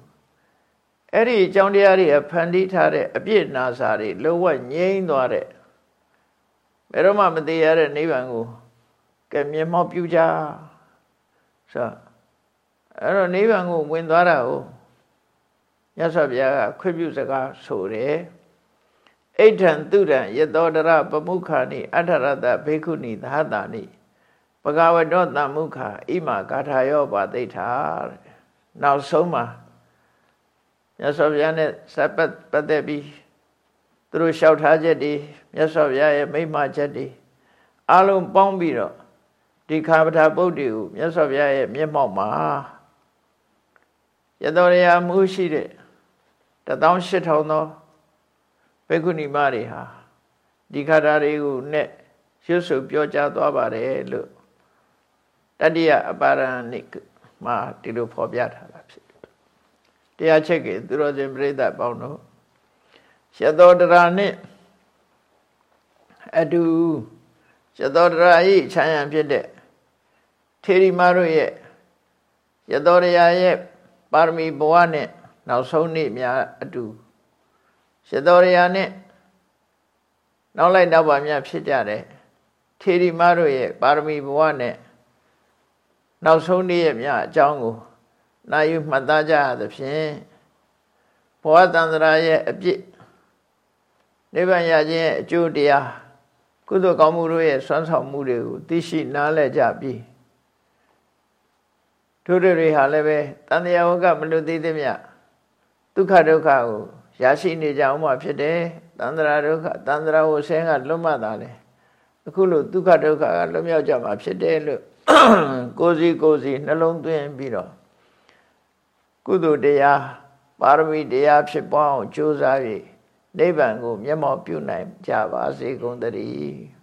အဲ့ဒီအကြောင်းတရားတွေကဖန်တီးထားတဲ့အပြစ်နာစာတွေလောဝငြိမ်းသွားတဲ့ဘယ်တော့မှမသေးရတဲ့နိဗ္ဗာန်ကိုကဲမြင်မောက်ပြုကြဆို အဲ့တော့နိဗ္ဗာန်ကိုဝင်သွားတာကိုမြတ်စွာဘုရားကခွင့်ပြုစကားဆိုတယ်အိဋ္ဌံသူရံယတောတရပမုခာနိအထရတဘေခုနိသဟတာနိပကဝတောတမုခာဣမာဂါထာယောပါသိဋ္ဌာနောက်ဆုံးမှာမြတ်စွာဘုရားနဲ့စပ်ပတ်သက်ပြီးသူတို့လျှောက်ထားချက်တွေမြတ်စွာဘုရားရဲ့မိမချက်တွေအလုံးပေါင်းပြီးတော့ဒီခါပထာပုဒ်တွေကိုမြတ်စွာဘုရားရဲ့မျက်မှောက်မှာ ယတော်ရယာမှုရှိတဲ့18000သောဘေကုဏီမတွေဟာဒီခါတာတွေကိုနဲ့ရွတ်ဆိုပြောကြားသွားပါတယ်လို့တတိယအပါရဏိကမှာဒီလိုဖော်ပြထားတာဖြစ်တယ်တရားချက်ကသူတော်စင်ပြိဿပေါင်းတို့ရသောတရာနှင့်အတူရသောတရာဤခြံရံဖြစ်တဲ့ထေရီမတို့ရဲ့ရသောရယာရဲ့ ပါရမီဘဝနဲ့နောက်ဆုံးနေ့များအတူရသောရယာနဲ့နောက်လိုက်နောက်ပါများဖြစ်ကြတယ်ထေရီမတို့ရဲ့ပါရမီဘဝနဲ့နောက်ဆုံးနေ့ရဲ့များအကြောင်းကိုနာယူမှတ်သားကြရသဖြင့်ဘဝတန္တရာရဲ့အပြစ်နိဗ္ဗာန်ရခြင်းရဲ့အကျိုးတရားကုသိုလ်ကောင်းမှုတို့ရဲ့ဆွမ်းဆောင်မှုတွေကိုသိရှိနားလည်ကြပြီး ထိုတွေတွေဟာလည်းပဲတန်တရားဝကမလွတ်သေးသမျှဒုက္ခဒုက္ခကိုရရှိနေကြအောင်မှဖြစ်တယ်တန်တရာဒုက္ခတန်တရာဝဆင်းကလွတ်မှတ်တာလေအခုလို့ဒုက္ခဒုက္ခကလွတ်မြောက်ကြမှာဖြစ်တယ်လို့ကိုစီကိုစီနှလုံးသွင်းပြီးတော့ကုသိုလ်တရားပါရမီတရားဖြစ်ပွားအောင်ကြိုးစားပြီးနိဗ္ဗာန်ကိုမျက်မှောက်ပြုနိုင်ကြပါစေကုန်တည်း